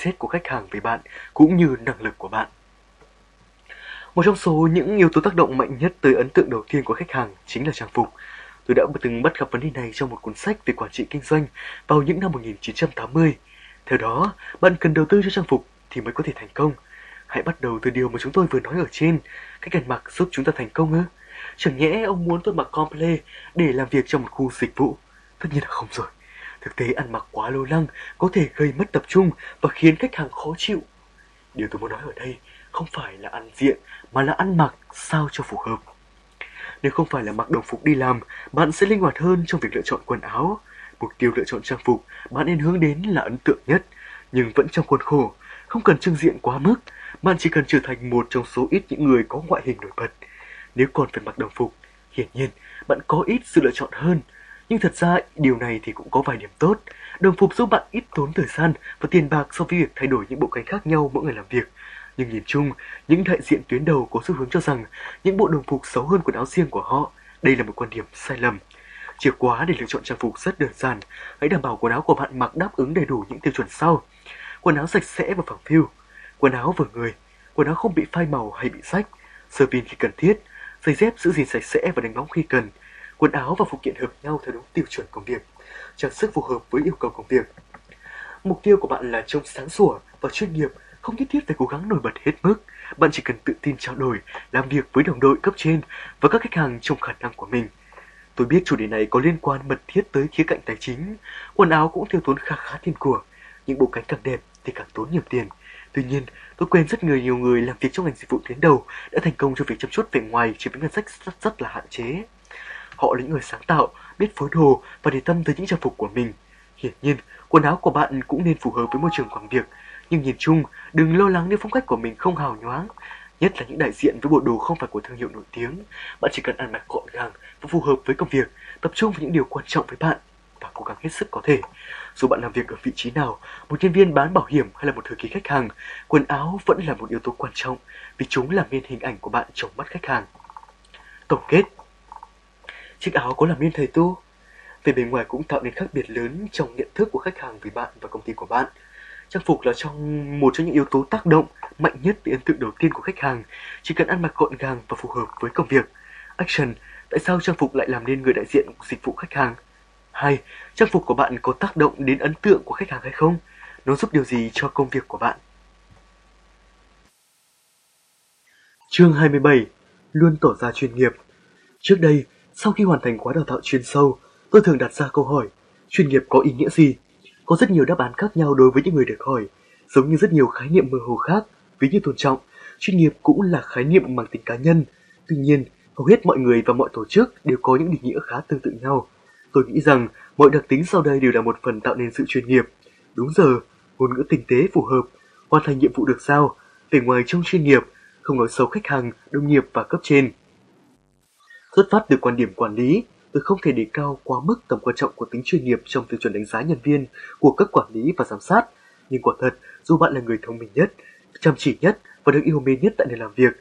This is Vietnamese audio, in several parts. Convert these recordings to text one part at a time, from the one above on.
xét của khách hàng về bạn cũng như năng lực của bạn. Một trong số những yếu tố tác động mạnh nhất tới ấn tượng đầu tiên của khách hàng chính là trang phục. Tôi đã từng bắt gặp vấn đề này trong một cuốn sách về quản trị kinh doanh vào những năm 1980. Theo đó, bạn cần đầu tư cho trang phục thì mới có thể thành công. Hãy bắt đầu từ điều mà chúng tôi vừa nói ở trên. Cách ăn mặc giúp chúng ta thành công ư? Chẳng nhẽ ông muốn tôi mặc comple để làm việc trong một khu dịch vụ? Tất nhiên là không rồi. Thực tế ăn mặc quá lâu lăng có thể gây mất tập trung và khiến khách hàng khó chịu. Điều tôi muốn nói ở đây không phải là ăn diện mà là ăn mặc sao cho phù hợp. Nếu không phải là mặc đồng phục đi làm, bạn sẽ linh hoạt hơn trong việc lựa chọn quần áo. Mục tiêu lựa chọn trang phục bạn nên hướng đến là ấn tượng nhất, nhưng vẫn trong khuôn khổ, không cần trưng diện quá mức. Bạn chỉ cần trở thành một trong số ít những người có ngoại hình nổi bật. Nếu còn phải mặc đồng phục, hiển nhiên bạn có ít sự lựa chọn hơn. Nhưng thật ra điều này thì cũng có vài điểm tốt. Đồng phục giúp bạn ít tốn thời gian và tiền bạc so với việc thay đổi những bộ cánh khác nhau mỗi ngày làm việc. Nhưng nhìn chung, những đại diện tuyến đầu có xu hướng cho rằng những bộ đồng phục xấu hơn quần áo riêng của họ. Đây là một quan điểm sai lầm. Chìa khóa để lựa chọn trang phục rất đơn giản. Hãy đảm bảo quần áo của bạn mặc đáp ứng đầy đủ những tiêu chuẩn sau. Quần áo sạch sẽ và phẳng phiu. Quần áo vừa người. Quần áo không bị phai màu hay bị rách. Sơ pin khi cần thiết. Giày dép giữ gìn sạch sẽ và đánh bóng khi cần. Quần áo và phụ kiện hợp nhau theo đúng tiêu chuẩn công việc. Trang sức phù hợp với yêu cầu công việc. Mục tiêu của bạn là trông sáng sủa và chuyên nghiệp không nhất thiết phải cố gắng nổi bật hết mức. Bạn chỉ cần tự tin trao đổi, làm việc với đồng đội cấp trên và các khách hàng trong khả năng của mình. Tôi biết chủ đề này có liên quan mật thiết tới khía cạnh tài chính. Quần áo cũng tiêu tốn khá khá tiền của. Những bộ cánh càng đẹp thì càng tốn nhiều tiền. Tuy nhiên, tôi quen rất người nhiều người làm việc trong ngành dịch vụ tuyến đầu đã thành công trong việc chăm chút vẻ ngoài chỉ với ngân sách rất, rất là hạn chế. Họ là những người sáng tạo, biết phối đồ và để tâm tới những trang phục của mình. Hiển nhiên, quần áo của bạn cũng nên phù hợp với môi trường làm việc nhưng nhìn chung, đừng lo lắng nếu phong cách của mình không hào nhoáng. Nhất là những đại diện với bộ đồ không phải của thương hiệu nổi tiếng. Bạn chỉ cần ăn mặc gọn gàng và phù hợp với công việc, tập trung vào những điều quan trọng với bạn và cố gắng hết sức có thể. Dù bạn làm việc ở vị trí nào, một nhân viên bán bảo hiểm hay là một thư ký khách hàng, quần áo vẫn là một yếu tố quan trọng vì chúng làm nên hình ảnh của bạn trong mắt khách hàng. Tổng kết Chiếc áo có làm nên thầy tu? Về bề ngoài cũng tạo nên khác biệt lớn trong nhận thức của khách hàng về bạn và công ty của bạn. Trang phục là trong một trong những yếu tố tác động mạnh nhất tới ấn tượng đầu tiên của khách hàng. Chỉ cần ăn mặc gọn gàng và phù hợp với công việc. Action, tại sao trang phục lại làm nên người đại diện của dịch vụ khách hàng? 2. Trang phục của bạn có tác động đến ấn tượng của khách hàng hay không? Nó giúp điều gì cho công việc của bạn? Chương 27. Luôn tỏ ra chuyên nghiệp. Trước đây, sau khi hoàn thành khóa đào tạo chuyên sâu, tôi thường đặt ra câu hỏi, chuyên nghiệp có ý nghĩa gì? Có rất nhiều đáp án khác nhau đối với những người được hỏi, giống như rất nhiều khái niệm mơ hồ khác, ví như tôn trọng, chuyên nghiệp cũng là khái niệm mang tính cá nhân. Tuy nhiên, hầu hết mọi người và mọi tổ chức đều có những định nghĩa khá tương tự nhau. Tôi nghĩ rằng mọi đặc tính sau đây đều là một phần tạo nên sự chuyên nghiệp. Đúng giờ, ngôn ngữ tinh tế phù hợp, hoàn thành nhiệm vụ được giao, vẻ ngoài trong chuyên nghiệp, không nói xấu khách hàng, đồng nghiệp và cấp trên. Xuất phát từ quan điểm quản lý, tôi không thể đề cao quá mức tầm quan trọng của tính chuyên nghiệp trong tiêu chuẩn đánh giá nhân viên của các quản lý và giám sát. Nhưng quả thật, dù bạn là người thông minh nhất, chăm chỉ nhất và được yêu mến nhất tại nơi làm việc,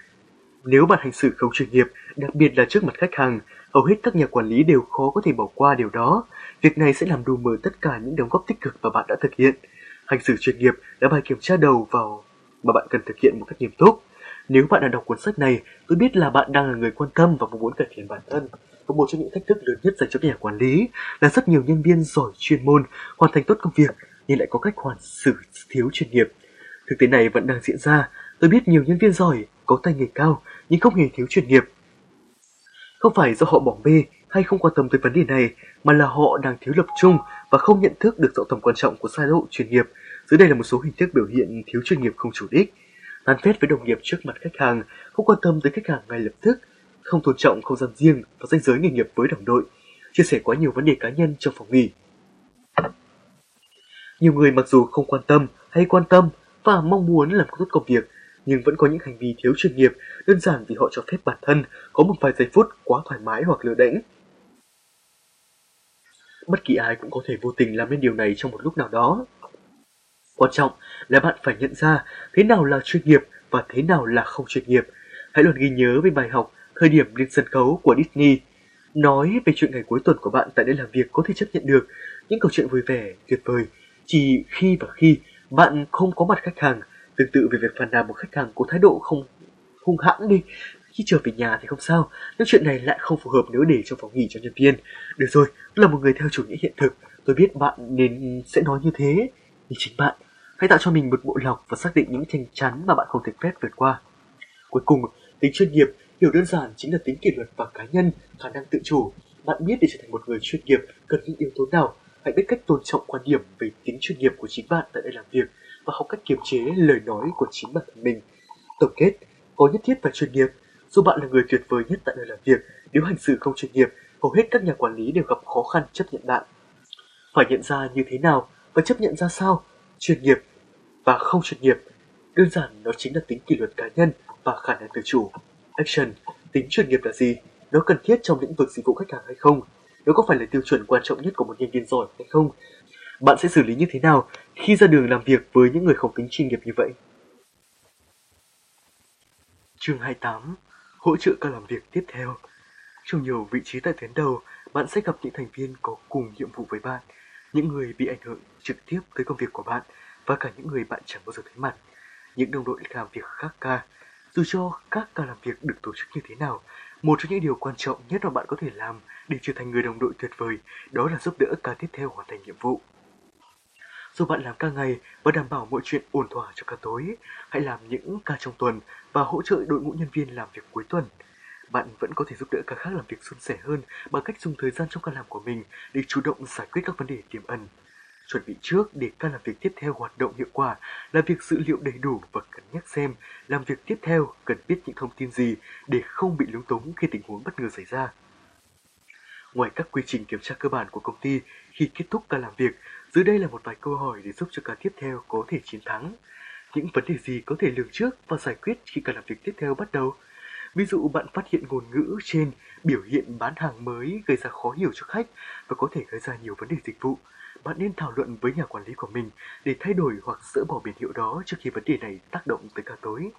nếu bạn hành xử không chuyên nghiệp, đặc biệt là trước mặt khách hàng, hầu hết các nhà quản lý đều khó có thể bỏ qua điều đó. Việc này sẽ làm đù mờ tất cả những đóng góp tích cực mà bạn đã thực hiện. Hành xử chuyên nghiệp là bài kiểm tra đầu vào mà bạn cần thực hiện một cách nghiêm túc. Nếu bạn đã đọc cuốn sách này, tôi biết là bạn đang là người quan tâm và mong muốn cải thiện bản thân. Và một trong những thách thức lớn nhất dành cho các nhà quản lý là rất nhiều nhân viên giỏi chuyên môn, hoàn thành tốt công việc nhưng lại có cách hoàn xử thiếu chuyên nghiệp. Thực tế này vẫn đang diễn ra. Tôi biết nhiều nhân viên giỏi, có tay nghề cao nhưng không hề thiếu chuyên nghiệp. Không phải do họ bỏ bê hay không quan tâm tới vấn đề này, mà là họ đang thiếu lập trung và không nhận thức được rõ tầm quan trọng của sai độ chuyên nghiệp. Dưới đây là một số hình thức biểu hiện thiếu chuyên nghiệp không chủ đích. Tán phét với đồng nghiệp trước mặt khách hàng, không quan tâm tới khách hàng ngay lập tức, không tôn trọng không gian riêng và danh giới nghề nghiệp với đồng đội, chia sẻ quá nhiều vấn đề cá nhân trong phòng nghỉ. Nhiều người mặc dù không quan tâm hay quan tâm và mong muốn làm tốt công việc, nhưng vẫn có những hành vi thiếu chuyên nghiệp đơn giản vì họ cho phép bản thân có một vài giây phút quá thoải mái hoặc lừa đễnh. Bất kỳ ai cũng có thể vô tình làm nên điều này trong một lúc nào đó. Quan trọng là bạn phải nhận ra thế nào là chuyên nghiệp và thế nào là không chuyên nghiệp. Hãy luôn ghi nhớ về bài học thời điểm lên sân khấu của Disney. Nói về chuyện ngày cuối tuần của bạn tại nơi làm việc có thể chấp nhận được những câu chuyện vui vẻ, tuyệt vời, chỉ khi và khi Bạn không có mặt khách hàng, tương tự về việc phàn nàn một khách hàng có thái độ không hung hãn đi. Khi trở về nhà thì không sao, nhưng chuyện này lại không phù hợp nếu để trong phòng nghỉ cho nhân viên. Được rồi, là một người theo chủ nghĩa hiện thực, tôi biết bạn nên sẽ nói như thế. Nhưng chính bạn, hãy tạo cho mình một bộ lọc và xác định những tranh chắn mà bạn không thể phép vượt qua. Cuối cùng, tính chuyên nghiệp, hiểu đơn giản chính là tính kỷ luật và cá nhân, khả năng tự chủ. Bạn biết để trở thành một người chuyên nghiệp cần những yếu tố nào, hãy biết cách tôn trọng quan điểm về tính chuyên nghiệp của chính bạn tại nơi làm việc và học cách kiềm chế lời nói của chính bản thân mình. Tổng kết, có nhất thiết phải chuyên nghiệp. Dù bạn là người tuyệt vời nhất tại nơi làm việc, nếu hành xử không chuyên nghiệp, hầu hết các nhà quản lý đều gặp khó khăn chấp nhận bạn. Phải nhận ra như thế nào và chấp nhận ra sao, chuyên nghiệp và không chuyên nghiệp. Đơn giản nó chính là tính kỷ luật cá nhân và khả năng tự chủ. Action, tính chuyên nghiệp là gì? Nó cần thiết trong lĩnh vực dịch vụ khách hàng hay không? Nó có phải là tiêu chuẩn quan trọng nhất của một nhân viên giỏi hay không? Bạn sẽ xử lý như thế nào khi ra đường làm việc với những người không tính chuyên nghiệp như vậy? Chương 28 Hỗ trợ các làm việc tiếp theo Trong nhiều vị trí tại tuyến đầu, bạn sẽ gặp những thành viên có cùng nhiệm vụ với bạn, những người bị ảnh hưởng trực tiếp tới công việc của bạn và cả những người bạn chẳng bao giờ thấy mặt. Những đồng đội làm việc khác ca, dù cho các ca làm việc được tổ chức như thế nào, một trong những điều quan trọng nhất mà bạn có thể làm để trở thành người đồng đội tuyệt vời đó là giúp đỡ ca tiếp theo hoàn thành nhiệm vụ. Dù bạn làm ca ngày và đảm bảo mọi chuyện ổn thỏa cho ca tối, hãy làm những ca trong tuần và hỗ trợ đội ngũ nhân viên làm việc cuối tuần. Bạn vẫn có thể giúp đỡ các khác làm việc suôn sẻ hơn bằng cách dùng thời gian trong ca làm của mình để chủ động giải quyết các vấn đề tiềm ẩn. Chuẩn bị trước để ca làm việc tiếp theo hoạt động hiệu quả là việc dữ liệu đầy đủ và cân nhắc xem làm việc tiếp theo cần biết những thông tin gì để không bị lúng túng khi tình huống bất ngờ xảy ra. Ngoài các quy trình kiểm tra cơ bản của công ty khi kết thúc ca làm việc, dưới đây là một vài câu hỏi để giúp cho ca tiếp theo có thể chiến thắng. Những vấn đề gì có thể lường trước và giải quyết khi ca làm việc tiếp theo bắt đầu? Ví dụ bạn phát hiện ngôn ngữ trên biểu hiện bán hàng mới gây ra khó hiểu cho khách và có thể gây ra nhiều vấn đề dịch vụ. Bạn nên thảo luận với nhà quản lý của mình để thay đổi hoặc dỡ bỏ biển hiệu đó trước khi vấn đề này tác động tới ca tối.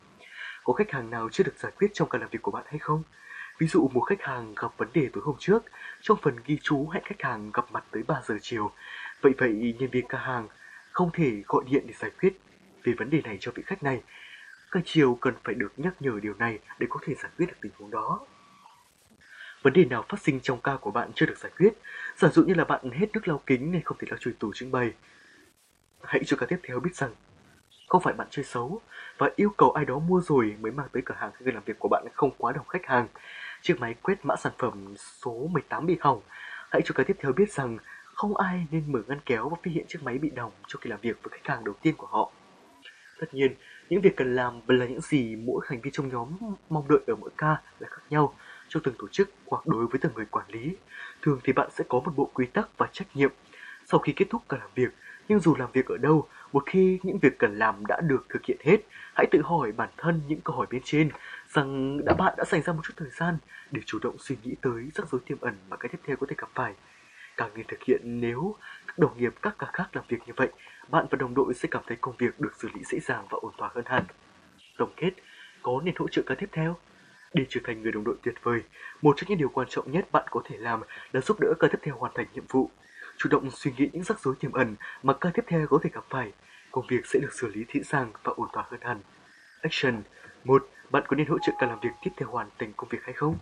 Có khách hàng nào chưa được giải quyết trong ca làm việc của bạn hay không? Ví dụ một khách hàng gặp vấn đề tối hôm trước, trong phần ghi chú hẹn khách hàng gặp mặt tới 3 giờ chiều. Vậy vậy nhân viên ca hàng không thể gọi điện để giải quyết về vấn đề này cho vị khách này các chiều cần phải được nhắc nhở điều này để có thể giải quyết được tình huống đó. Vấn đề nào phát sinh trong ca của bạn chưa được giải quyết, giả dụ như là bạn hết nước lau kính nên không thể lau chùi tủ trưng bày. Hãy cho ca tiếp theo biết rằng không phải bạn chơi xấu và yêu cầu ai đó mua rồi mới mang tới cửa hàng khi người làm việc của bạn không quá đông khách hàng Chiếc máy quét mã sản phẩm số 18 bị hỏng. Hãy cho ca tiếp theo biết rằng không ai nên mở ngăn kéo và phát hiện chiếc máy bị đồng cho khi làm việc với khách hàng đầu tiên của họ. Tất nhiên, những việc cần làm và là những gì mỗi thành viên trong nhóm mong đợi ở mỗi ca là khác nhau trong từng tổ chức hoặc đối với từng người quản lý. Thường thì bạn sẽ có một bộ quy tắc và trách nhiệm. Sau khi kết thúc cả làm việc, nhưng dù làm việc ở đâu, một khi những việc cần làm đã được thực hiện hết, hãy tự hỏi bản thân những câu hỏi bên trên rằng đã bạn đã dành ra một chút thời gian để chủ động suy nghĩ tới rắc rối tiềm ẩn mà cái tiếp theo có thể gặp phải. Càng nên thực hiện nếu các đồng nghiệp các cả khác làm việc như vậy, bạn và đồng đội sẽ cảm thấy công việc được xử lý dễ dàng và ổn thỏa hơn hẳn. Tổng kết, có nên hỗ trợ ca tiếp theo? Để trở thành người đồng đội tuyệt vời, một trong những điều quan trọng nhất bạn có thể làm là giúp đỡ ca tiếp theo hoàn thành nhiệm vụ. Chủ động suy nghĩ những rắc rối tiềm ẩn mà ca tiếp theo có thể gặp phải, công việc sẽ được xử lý dễ dàng và ổn thỏa hơn hẳn. Action 1 bạn có nên hỗ trợ ca làm việc tiếp theo hoàn thành công việc hay không?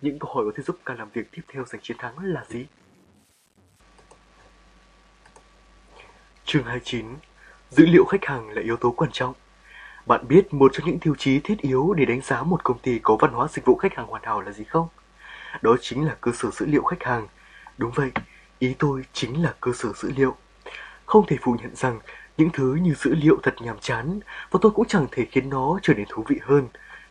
Những câu hỏi có thể giúp ca làm việc tiếp theo giành chiến thắng là gì? Chương 29 Dữ liệu khách hàng là yếu tố quan trọng. Bạn biết một trong những tiêu chí thiết yếu để đánh giá một công ty có văn hóa dịch vụ khách hàng hoàn hảo là gì không? Đó chính là cơ sở dữ liệu khách hàng. Đúng vậy, ý tôi chính là cơ sở dữ liệu. Không thể phủ nhận rằng những thứ như dữ liệu thật nhàm chán và tôi cũng chẳng thể khiến nó trở nên thú vị hơn.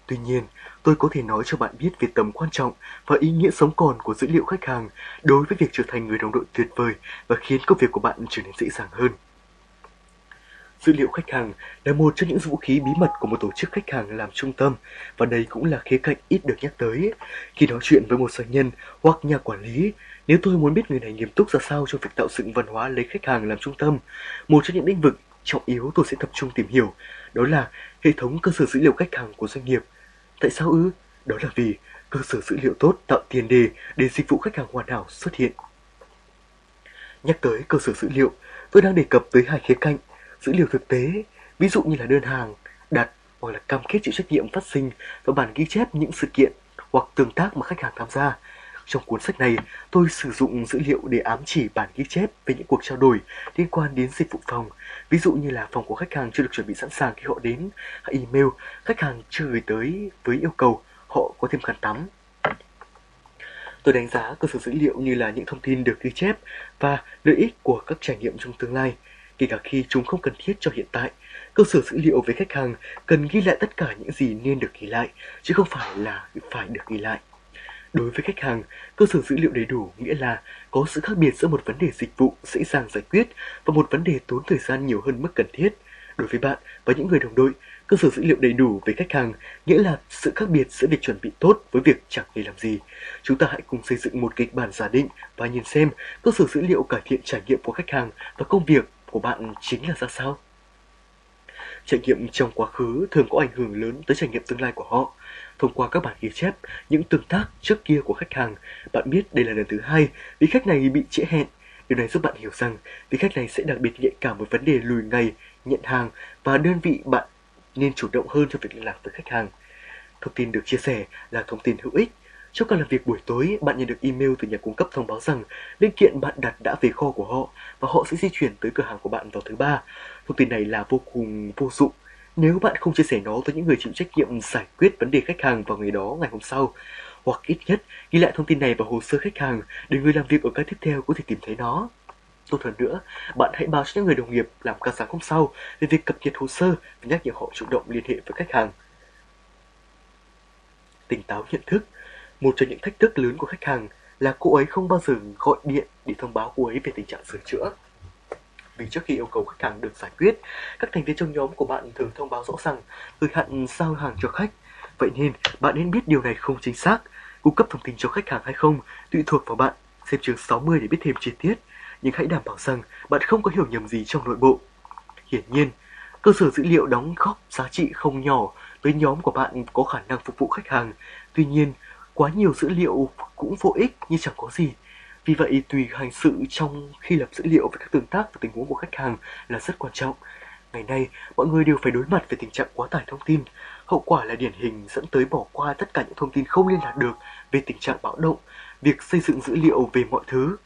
Tuy nhiên, tôi có thể nói cho bạn biết về tầm quan trọng và ý nghĩa sống còn của dữ liệu khách hàng đối với việc trở thành người đồng đội tuyệt vời và khiến công việc của bạn trở nên dễ dàng hơn. Dữ liệu khách hàng là một trong những vũ khí bí mật của một tổ chức khách hàng làm trung tâm và đây cũng là khía cạnh ít được nhắc tới. Khi nói chuyện với một doanh nhân hoặc nhà quản lý, nếu tôi muốn biết người này nghiêm túc ra sao trong việc tạo dựng văn hóa lấy khách hàng làm trung tâm, một trong những lĩnh vực trọng yếu tôi sẽ tập trung tìm hiểu, đó là hệ thống cơ sở dữ liệu khách hàng của doanh nghiệp. Tại sao ư? Đó là vì cơ sở dữ liệu tốt tạo tiền đề để dịch vụ khách hàng hoàn hảo xuất hiện. Nhắc tới cơ sở dữ liệu, tôi đang đề cập tới hai khía cạnh dữ liệu thực tế, ví dụ như là đơn hàng, đặt hoặc là cam kết chịu trách nhiệm phát sinh và bản ghi chép những sự kiện hoặc tương tác mà khách hàng tham gia. Trong cuốn sách này, tôi sử dụng dữ liệu để ám chỉ bản ghi chép về những cuộc trao đổi liên quan đến dịch vụ phòng. Ví dụ như là phòng của khách hàng chưa được chuẩn bị sẵn sàng khi họ đến, hay email khách hàng chưa gửi tới với yêu cầu họ có thêm khăn tắm. Tôi đánh giá cơ sở dữ liệu như là những thông tin được ghi chép và lợi ích của các trải nghiệm trong tương lai, kể cả khi chúng không cần thiết cho hiện tại. Cơ sở dữ liệu về khách hàng cần ghi lại tất cả những gì nên được ghi lại, chứ không phải là phải được ghi lại. Đối với khách hàng, cơ sở dữ liệu đầy đủ nghĩa là có sự khác biệt giữa một vấn đề dịch vụ dễ dàng giải quyết và một vấn đề tốn thời gian nhiều hơn mức cần thiết. Đối với bạn và những người đồng đội, cơ sở dữ liệu đầy đủ về khách hàng nghĩa là sự khác biệt giữa việc chuẩn bị tốt với việc chẳng hề làm gì. Chúng ta hãy cùng xây dựng một kịch bản giả định và nhìn xem cơ sở dữ liệu cải thiện trải nghiệm của khách hàng và công việc của bạn chính là ra sao. Trải nghiệm trong quá khứ thường có ảnh hưởng lớn tới trải nghiệm tương lai của họ. Thông qua các bản ghi chép, những tương tác trước kia của khách hàng, bạn biết đây là lần thứ hai vì khách này bị trễ hẹn. Điều này giúp bạn hiểu rằng vị khách này sẽ đặc biệt nhạy cảm với vấn đề lùi ngày, nhận hàng và đơn vị bạn nên chủ động hơn trong việc liên lạc với khách hàng. Thông tin được chia sẻ là thông tin hữu ích. Trong ca làm việc buổi tối, bạn nhận được email từ nhà cung cấp thông báo rằng linh kiện bạn đặt đã về kho của họ và họ sẽ di chuyển tới cửa hàng của bạn vào thứ ba. Thông tin này là vô cùng vô dụng nếu bạn không chia sẻ nó với những người chịu trách nhiệm giải quyết vấn đề khách hàng vào ngày đó ngày hôm sau. Hoặc ít nhất ghi lại thông tin này vào hồ sơ khách hàng để người làm việc ở cái tiếp theo có thể tìm thấy nó. Tốt hơn nữa, bạn hãy báo cho những người đồng nghiệp làm ca sáng hôm sau về việc cập nhật hồ sơ và nhắc nhở họ chủ động liên hệ với khách hàng. Tỉnh táo nhận thức một trong những thách thức lớn của khách hàng là cô ấy không bao giờ gọi điện để thông báo cô ấy về tình trạng sửa chữa. Vì trước khi yêu cầu khách hàng được giải quyết, các thành viên trong nhóm của bạn thường thông báo rõ ràng thời hạn giao hàng cho khách. Vậy nên, bạn nên biết điều này không chính xác. Cung cấp thông tin cho khách hàng hay không tùy thuộc vào bạn. Xem chương 60 để biết thêm chi tiết. Nhưng hãy đảm bảo rằng bạn không có hiểu nhầm gì trong nội bộ. Hiển nhiên, cơ sở dữ liệu đóng góp giá trị không nhỏ tới nhóm của bạn có khả năng phục vụ khách hàng. Tuy nhiên, quá nhiều dữ liệu cũng vô ích như chẳng có gì. Vì vậy, tùy hành sự trong khi lập dữ liệu về các tương tác và tình huống của khách hàng là rất quan trọng. Ngày nay, mọi người đều phải đối mặt với tình trạng quá tải thông tin. Hậu quả là điển hình dẫn tới bỏ qua tất cả những thông tin không liên lạc được về tình trạng bạo động, việc xây dựng dữ liệu về mọi thứ.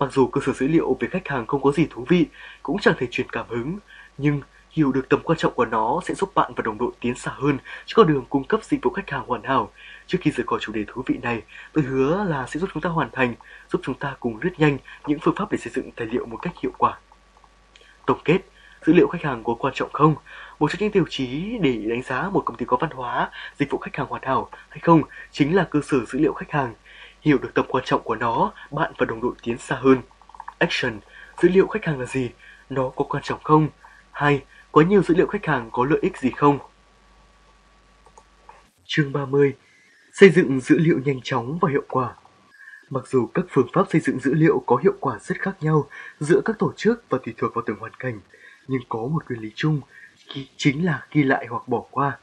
Mặc dù cơ sở dữ liệu về khách hàng không có gì thú vị, cũng chẳng thể truyền cảm hứng, nhưng hiểu được tầm quan trọng của nó sẽ giúp bạn và đồng đội tiến xa hơn trên con đường cung cấp dịch vụ khách hàng hoàn hảo. Trước khi rời khỏi chủ đề thú vị này, tôi hứa là sẽ giúp chúng ta hoàn thành, giúp chúng ta cùng lướt nhanh những phương pháp để xây dựng tài liệu một cách hiệu quả. Tổng kết, dữ liệu khách hàng có quan trọng không? Một trong những tiêu chí để đánh giá một công ty có văn hóa, dịch vụ khách hàng hoàn hảo hay không chính là cơ sở dữ liệu khách hàng. Hiểu được tầm quan trọng của nó, bạn và đồng đội tiến xa hơn. Action, dữ liệu khách hàng là gì? Nó có quan trọng không? hay Có nhiều dữ liệu khách hàng có lợi ích gì không? Chương 30 Xây dựng dữ liệu nhanh chóng và hiệu quả Mặc dù các phương pháp xây dựng dữ liệu có hiệu quả rất khác nhau giữa các tổ chức và tùy thuộc vào từng hoàn cảnh, nhưng có một nguyên lý chung, chính là ghi lại hoặc bỏ qua.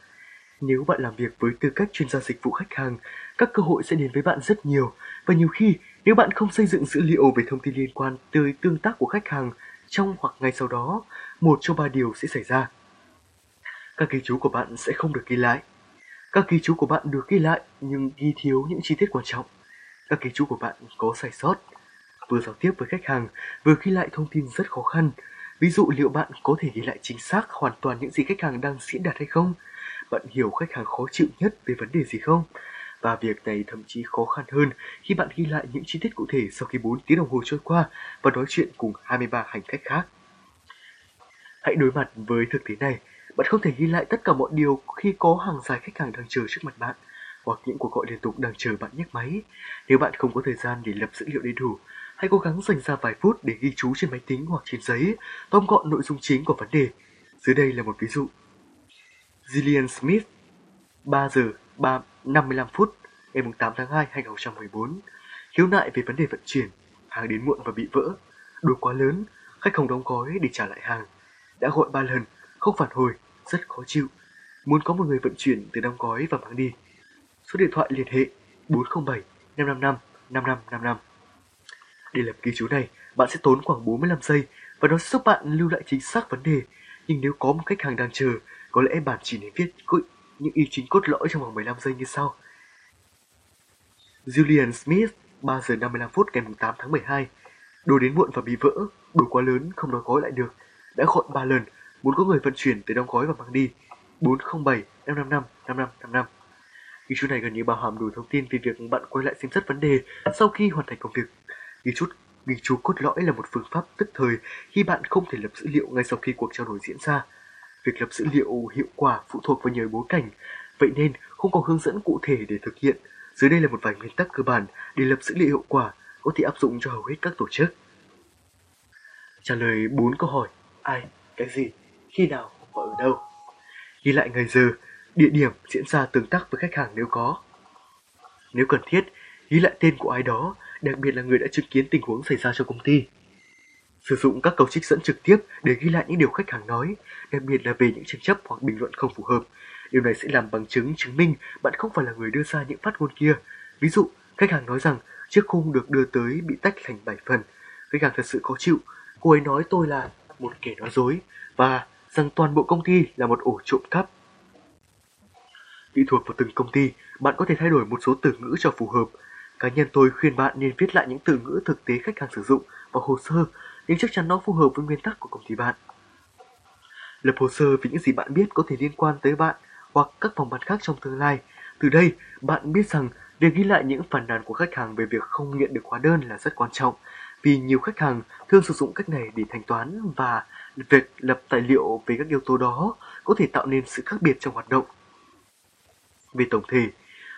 Nếu bạn làm việc với tư cách chuyên gia dịch vụ khách hàng, các cơ hội sẽ đến với bạn rất nhiều và nhiều khi nếu bạn không xây dựng dữ liệu về thông tin liên quan tới tương tác của khách hàng trong hoặc ngay sau đó, một trong ba điều sẽ xảy ra. Các ghi chú của bạn sẽ không được ghi lại. Các ghi chú của bạn được ghi lại nhưng ghi thiếu những chi tiết quan trọng. Các ghi chú của bạn có sai sót. Vừa giao tiếp với khách hàng, vừa ghi lại thông tin rất khó khăn. Ví dụ liệu bạn có thể ghi lại chính xác hoàn toàn những gì khách hàng đang diễn đạt hay không? Bạn hiểu khách hàng khó chịu nhất về vấn đề gì không? Và việc này thậm chí khó khăn hơn khi bạn ghi lại những chi tiết cụ thể sau khi 4 tiếng đồng hồ trôi qua và nói chuyện cùng 23 hành khách khác. Hãy đối mặt với thực tế này, bạn không thể ghi lại tất cả mọi điều khi có hàng dài khách hàng đang chờ trước mặt bạn hoặc những cuộc gọi liên tục đang chờ bạn nhấc máy. Nếu bạn không có thời gian để lập dữ liệu đầy đủ, hãy cố gắng dành ra vài phút để ghi chú trên máy tính hoặc trên giấy, tóm gọn nội dung chính của vấn đề. Dưới đây là một ví dụ. Gillian Smith 3 giờ 3, 55 phút ngày 8 tháng 2 2014 khiếu nại về vấn đề vận chuyển hàng đến muộn và bị vỡ đồ quá lớn khách không đóng gói để trả lại hàng đã gọi ba lần không phản hồi rất khó chịu muốn có một người vận chuyển từ đóng gói và mang đi số điện thoại liên hệ 407 555 5555 để lập ghi chú này bạn sẽ tốn khoảng 45 giây và nó sẽ giúp bạn lưu lại chính xác vấn đề. Nhưng nếu có một khách hàng đang chờ, có lẽ bạn chỉ nên viết những ý chính cốt lõi trong vòng 15 giây như sau. Julian Smith, 3 giờ 55 phút ngày 8 tháng 12. Đồ đến muộn và bị vỡ, đồ quá lớn không nói gói lại được. Đã gọi 3 lần, muốn có người vận chuyển tới đóng gói và mang đi. 407 555 5555. Ghi chú này gần như bao hàm đủ thông tin về việc bạn quay lại xem xét vấn đề sau khi hoàn thành công việc. Ghi chú ghi chú cốt lõi là một phương pháp tức thời khi bạn không thể lập dữ liệu ngay sau khi cuộc trao đổi diễn ra. Việc lập dữ liệu hiệu quả phụ thuộc vào nhiều bối cảnh, vậy nên không có hướng dẫn cụ thể để thực hiện. Dưới đây là một vài nguyên tắc cơ bản để lập dữ liệu hiệu quả có thể áp dụng cho hầu hết các tổ chức. Trả lời 4 câu hỏi: ai, cái gì, khi nào và ở đâu. Ghi lại ngày giờ, địa điểm diễn ra tương tác với khách hàng nếu có. Nếu cần thiết, ghi lại tên của ai đó, đặc biệt là người đã chứng kiến tình huống xảy ra trong công ty. Sử dụng các câu trích dẫn trực tiếp để ghi lại những điều khách hàng nói, đặc biệt là về những tranh chấp hoặc bình luận không phù hợp. Điều này sẽ làm bằng chứng chứng minh bạn không phải là người đưa ra những phát ngôn kia. Ví dụ, khách hàng nói rằng chiếc khung được đưa tới bị tách thành 7 phần. Khách hàng thật sự khó chịu. Cô ấy nói tôi là một kẻ nói dối và rằng toàn bộ công ty là một ổ trộm cắp. Tùy thuộc vào từng công ty, bạn có thể thay đổi một số từ ngữ cho phù hợp. Cá nhân tôi khuyên bạn nên viết lại những từ ngữ thực tế khách hàng sử dụng vào hồ sơ, nhưng chắc chắn nó phù hợp với nguyên tắc của công ty bạn. Lập hồ sơ về những gì bạn biết có thể liên quan tới bạn hoặc các phòng ban khác trong tương lai. Từ đây, bạn biết rằng việc ghi lại những phản nàn của khách hàng về việc không nhận được hóa đơn là rất quan trọng, vì nhiều khách hàng thường sử dụng cách này để thanh toán và việc lập tài liệu về các yếu tố đó có thể tạo nên sự khác biệt trong hoạt động. Về tổng thể,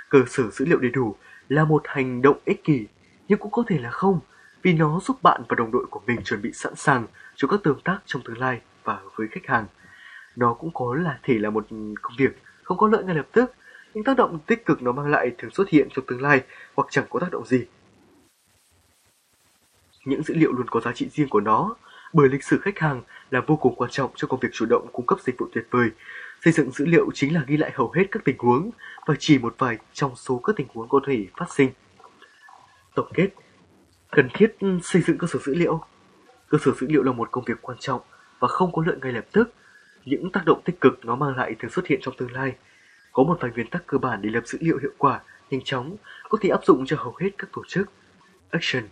cơ sở dữ liệu đầy đủ là một hành động ích kỷ, nhưng cũng có thể là không, vì nó giúp bạn và đồng đội của mình chuẩn bị sẵn sàng cho các tương tác trong tương lai và với khách hàng. Nó cũng có là thể là một công việc không có lợi ngay lập tức, nhưng tác động tích cực nó mang lại thường xuất hiện trong tương lai hoặc chẳng có tác động gì. Những dữ liệu luôn có giá trị riêng của nó, bởi lịch sử khách hàng là vô cùng quan trọng cho công việc chủ động cung cấp dịch vụ tuyệt vời. Xây dựng dữ liệu chính là ghi lại hầu hết các tình huống và chỉ một vài trong số các tình huống có thể phát sinh. Tổng kết Cần thiết xây dựng cơ sở dữ liệu Cơ sở dữ liệu là một công việc quan trọng và không có lợi ngay lập tức. Những tác động tích cực nó mang lại thường xuất hiện trong tương lai. Có một vài nguyên tắc cơ bản để lập dữ liệu hiệu quả, nhanh chóng, có thể áp dụng cho hầu hết các tổ chức. Action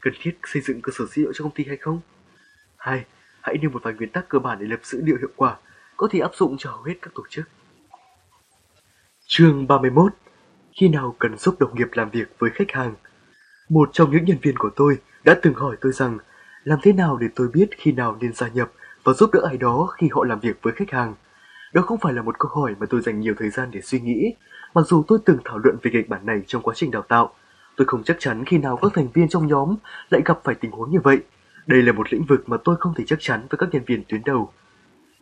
Cần thiết xây dựng cơ sở dữ liệu cho công ty hay không? 2. Hãy nêu một vài nguyên tắc cơ bản để lập dữ liệu hiệu quả, có thể áp dụng cho hầu hết các tổ chức. Chương 31 Khi nào cần giúp đồng nghiệp làm việc với khách hàng? Một trong những nhân viên của tôi đã từng hỏi tôi rằng làm thế nào để tôi biết khi nào nên gia nhập và giúp đỡ ai đó khi họ làm việc với khách hàng. Đó không phải là một câu hỏi mà tôi dành nhiều thời gian để suy nghĩ, mặc dù tôi từng thảo luận về kịch bản này trong quá trình đào tạo. Tôi không chắc chắn khi nào các thành viên trong nhóm lại gặp phải tình huống như vậy. Đây là một lĩnh vực mà tôi không thể chắc chắn với các nhân viên tuyến đầu.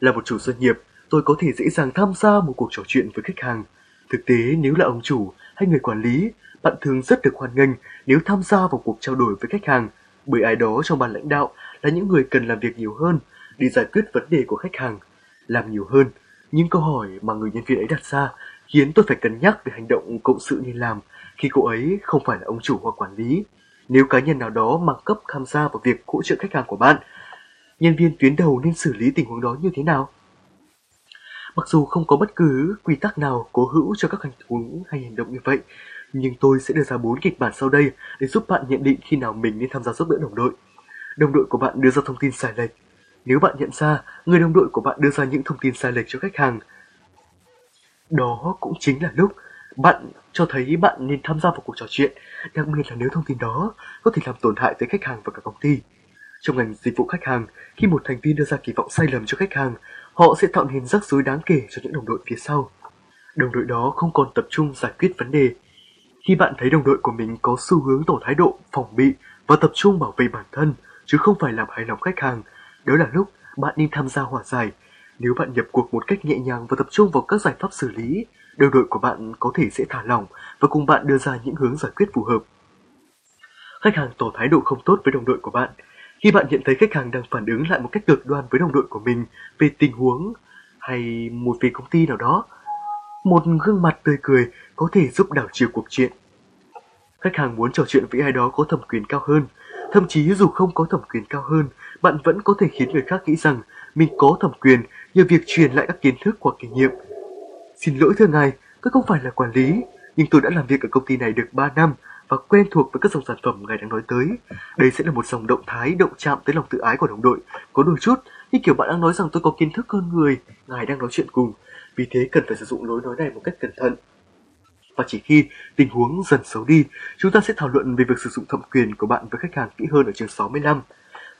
Là một chủ doanh nghiệp, tôi có thể dễ dàng tham gia một cuộc trò chuyện với khách hàng. Thực tế, nếu là ông chủ hay người quản lý, bạn thường rất được hoan nghênh nếu tham gia vào cuộc trao đổi với khách hàng, bởi ai đó trong ban lãnh đạo là những người cần làm việc nhiều hơn để giải quyết vấn đề của khách hàng. Làm nhiều hơn, những câu hỏi mà người nhân viên ấy đặt ra khiến tôi phải cân nhắc về hành động cộng sự nên làm khi cô ấy không phải là ông chủ hoặc quản lý. Nếu cá nhân nào đó mang cấp tham gia vào việc hỗ trợ khách hàng của bạn, nhân viên tuyến đầu nên xử lý tình huống đó như thế nào? Mặc dù không có bất cứ quy tắc nào cố hữu cho các hành huống hay hành động như vậy, nhưng tôi sẽ đưa ra bốn kịch bản sau đây để giúp bạn nhận định khi nào mình nên tham gia giúp đỡ đồng đội. Đồng đội của bạn đưa ra thông tin sai lệch. Nếu bạn nhận ra người đồng đội của bạn đưa ra những thông tin sai lệch cho khách hàng, đó cũng chính là lúc bạn cho thấy bạn nên tham gia vào cuộc trò chuyện, đặc biệt là nếu thông tin đó có thể làm tổn hại tới khách hàng và cả công ty. Trong ngành dịch vụ khách hàng, khi một thành viên đưa ra kỳ vọng sai lầm cho khách hàng, họ sẽ tạo nên rắc rối đáng kể cho những đồng đội phía sau. Đồng đội đó không còn tập trung giải quyết vấn đề. Khi bạn thấy đồng đội của mình có xu hướng tỏ thái độ phòng bị và tập trung bảo vệ bản thân, chứ không phải làm hài lòng khách hàng, đó là lúc bạn nên tham gia hòa giải. Nếu bạn nhập cuộc một cách nhẹ nhàng và tập trung vào các giải pháp xử lý, đồng đội của bạn có thể sẽ thả lỏng và cùng bạn đưa ra những hướng giải quyết phù hợp. Khách hàng tỏ thái độ không tốt với đồng đội của bạn. Khi bạn nhận thấy khách hàng đang phản ứng lại một cách cực đoan với đồng đội của mình về tình huống hay một về công ty nào đó, một gương mặt tươi cười có thể giúp đảo chiều cuộc chuyện. Khách hàng muốn trò chuyện với ai đó có thẩm quyền cao hơn, thậm chí dù không có thẩm quyền cao hơn bạn vẫn có thể khiến người khác nghĩ rằng mình có thẩm quyền nhờ việc truyền lại các kiến thức hoặc kinh nghiệm. Xin lỗi thưa ngài, tôi không phải là quản lý, nhưng tôi đã làm việc ở công ty này được 3 năm và quen thuộc với các dòng sản phẩm ngài đang nói tới. Đây sẽ là một dòng động thái động chạm tới lòng tự ái của đồng đội, có đôi chút như kiểu bạn đang nói rằng tôi có kiến thức hơn người, ngài đang nói chuyện cùng. Vì thế cần phải sử dụng lối nói này một cách cẩn thận. Và chỉ khi tình huống dần xấu đi, chúng ta sẽ thảo luận về việc sử dụng thẩm quyền của bạn với khách hàng kỹ hơn ở chương 65.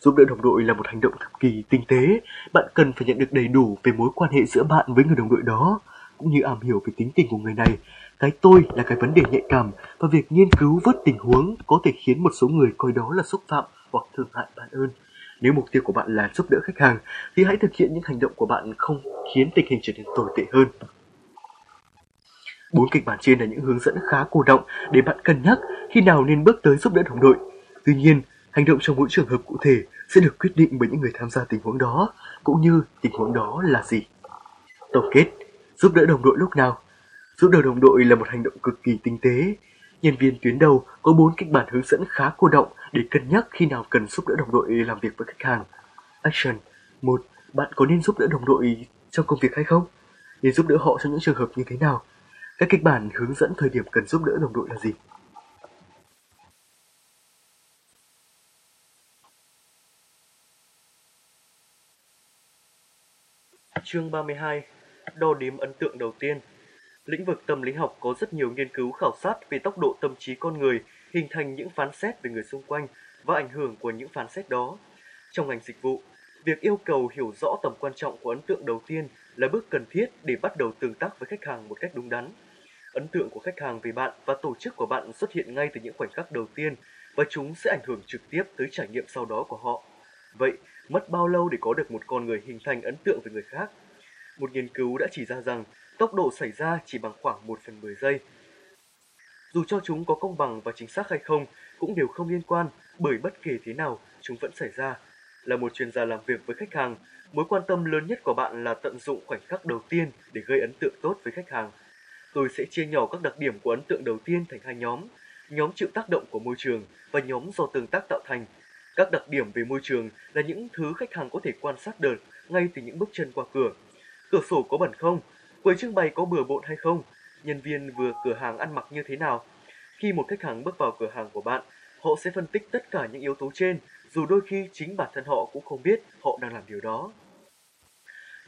Giúp đỡ đồng đội là một hành động cực kỳ tinh tế. Bạn cần phải nhận được đầy đủ về mối quan hệ giữa bạn với người đồng đội đó, cũng như am hiểu về tính tình của người này. Cái tôi là cái vấn đề nhạy cảm và việc nghiên cứu vớt tình huống có thể khiến một số người coi đó là xúc phạm hoặc thương hại bạn ơn. Nếu mục tiêu của bạn là giúp đỡ khách hàng, thì hãy thực hiện những hành động của bạn không khiến tình hình trở nên tồi tệ hơn. Bốn kịch bản trên là những hướng dẫn khá cô động để bạn cân nhắc khi nào nên bước tới giúp đỡ đồng đội. Tuy nhiên, hành động trong mỗi trường hợp cụ thể sẽ được quyết định bởi những người tham gia tình huống đó, cũng như tình huống đó là gì. Tổng kết, giúp đỡ đồng đội lúc nào? Giúp đỡ đồng đội là một hành động cực kỳ tinh tế. Nhân viên tuyến đầu có bốn kịch bản hướng dẫn khá cô động để cân nhắc khi nào cần giúp đỡ đồng đội làm việc với khách hàng. Action 1. Bạn có nên giúp đỡ đồng đội trong công việc hay không? Nên giúp đỡ họ trong những trường hợp như thế nào? Các kịch bản hướng dẫn thời điểm cần giúp đỡ đồng đội là gì? Chương 32 Đo đếm ấn tượng đầu tiên Lĩnh vực tâm lý học có rất nhiều nghiên cứu khảo sát về tốc độ tâm trí con người hình thành những phán xét về người xung quanh và ảnh hưởng của những phán xét đó. Trong ngành dịch vụ, việc yêu cầu hiểu rõ tầm quan trọng của ấn tượng đầu tiên là bước cần thiết để bắt đầu tương tác với khách hàng một cách đúng đắn. Ấn tượng của khách hàng về bạn và tổ chức của bạn xuất hiện ngay từ những khoảnh khắc đầu tiên và chúng sẽ ảnh hưởng trực tiếp tới trải nghiệm sau đó của họ. Vậy, mất bao lâu để có được một con người hình thành ấn tượng về người khác? Một nghiên cứu đã chỉ ra rằng tốc độ xảy ra chỉ bằng khoảng 1 phần 10 giây. Dù cho chúng có công bằng và chính xác hay không, cũng đều không liên quan bởi bất kể thế nào chúng vẫn xảy ra. Là một chuyên gia làm việc với khách hàng, mối quan tâm lớn nhất của bạn là tận dụng khoảnh khắc đầu tiên để gây ấn tượng tốt với khách hàng. Tôi sẽ chia nhỏ các đặc điểm của ấn tượng đầu tiên thành hai nhóm, nhóm chịu tác động của môi trường và nhóm do tương tác tạo thành. Các đặc điểm về môi trường là những thứ khách hàng có thể quan sát được ngay từ những bước chân qua cửa. Cửa sổ có bẩn không? Quầy trưng bày có bừa bộn hay không? Nhân viên vừa cửa hàng ăn mặc như thế nào? Khi một khách hàng bước vào cửa hàng của bạn, họ sẽ phân tích tất cả những yếu tố trên, dù đôi khi chính bản thân họ cũng không biết họ đang làm điều đó.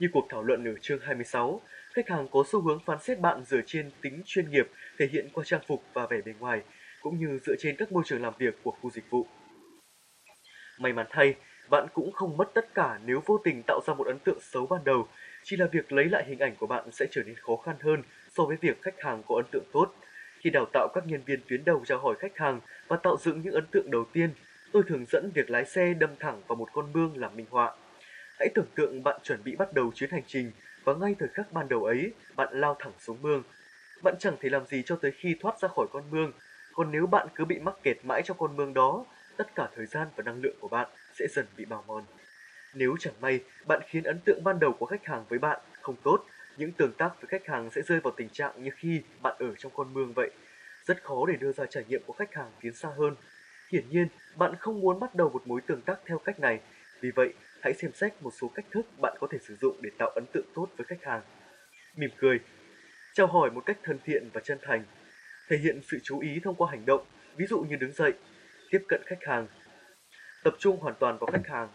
Như cuộc thảo luận ở chương 26, khách hàng có xu hướng phán xét bạn dựa trên tính chuyên nghiệp thể hiện qua trang phục và vẻ bề ngoài, cũng như dựa trên các môi trường làm việc của khu dịch vụ. May mắn thay, bạn cũng không mất tất cả nếu vô tình tạo ra một ấn tượng xấu ban đầu, chỉ là việc lấy lại hình ảnh của bạn sẽ trở nên khó khăn hơn so với việc khách hàng có ấn tượng tốt. Khi đào tạo các nhân viên tuyến đầu chào hỏi khách hàng và tạo dựng những ấn tượng đầu tiên, tôi thường dẫn việc lái xe đâm thẳng vào một con mương làm minh họa. Hãy tưởng tượng bạn chuẩn bị bắt đầu chuyến hành trình và ngay thời khắc ban đầu ấy, bạn lao thẳng xuống mương. Bạn chẳng thể làm gì cho tới khi thoát ra khỏi con mương, còn nếu bạn cứ bị mắc kẹt mãi trong con mương đó, tất cả thời gian và năng lượng của bạn sẽ dần bị bào mòn. Nếu chẳng may bạn khiến ấn tượng ban đầu của khách hàng với bạn không tốt, những tương tác với khách hàng sẽ rơi vào tình trạng như khi bạn ở trong con mương vậy. Rất khó để đưa ra trải nghiệm của khách hàng tiến xa hơn. Hiển nhiên, bạn không muốn bắt đầu một mối tương tác theo cách này. Vì vậy, hãy xem xét một số cách thức bạn có thể sử dụng để tạo ấn tượng tốt với khách hàng. Mỉm cười, chào hỏi một cách thân thiện và chân thành, thể hiện sự chú ý thông qua hành động, ví dụ như đứng dậy, tiếp cận khách hàng, tập trung hoàn toàn vào khách hàng.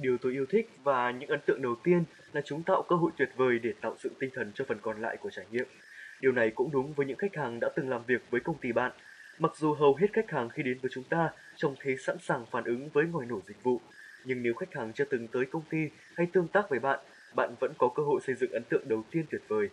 Điều tôi yêu thích và những ấn tượng đầu tiên là chúng tạo cơ hội tuyệt vời để tạo sự tinh thần cho phần còn lại của trải nghiệm. Điều này cũng đúng với những khách hàng đã từng làm việc với công ty bạn. Mặc dù hầu hết khách hàng khi đến với chúng ta trông thế sẵn sàng phản ứng với ngòi nổ dịch vụ, nhưng nếu khách hàng chưa từng tới công ty hay tương tác với bạn, bạn vẫn có cơ hội xây dựng ấn tượng đầu tiên tuyệt vời.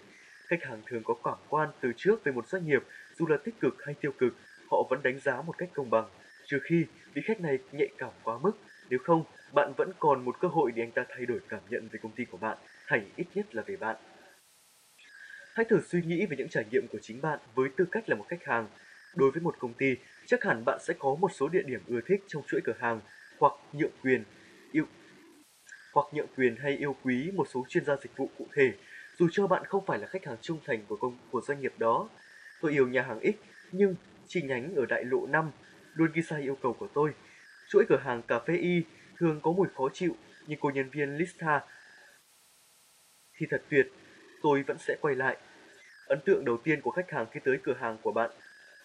Khách hàng thường có cảm quan từ trước về một doanh nghiệp, dù là tích cực hay tiêu cực, họ vẫn đánh giá một cách công bằng, trừ khi vị khách này nhạy cảm quá mức, nếu không, bạn vẫn còn một cơ hội để anh ta thay đổi cảm nhận về công ty của bạn, hay ít nhất là về bạn. Hãy thử suy nghĩ về những trải nghiệm của chính bạn với tư cách là một khách hàng. Đối với một công ty, chắc hẳn bạn sẽ có một số địa điểm ưa thích trong chuỗi cửa hàng hoặc nhượng quyền yêu hoặc nhượng quyền hay yêu quý một số chuyên gia dịch vụ cụ thể, dù cho bạn không phải là khách hàng trung thành của công của doanh nghiệp đó. Tôi yêu nhà hàng X, nhưng chi nhánh ở đại lộ 5 luôn ghi sai yêu cầu của tôi. Chuỗi cửa hàng cà phê y thường có mùi khó chịu, nhưng cô nhân viên Lista thì thật tuyệt, tôi vẫn sẽ quay lại. Ấn tượng đầu tiên của khách hàng khi tới cửa hàng của bạn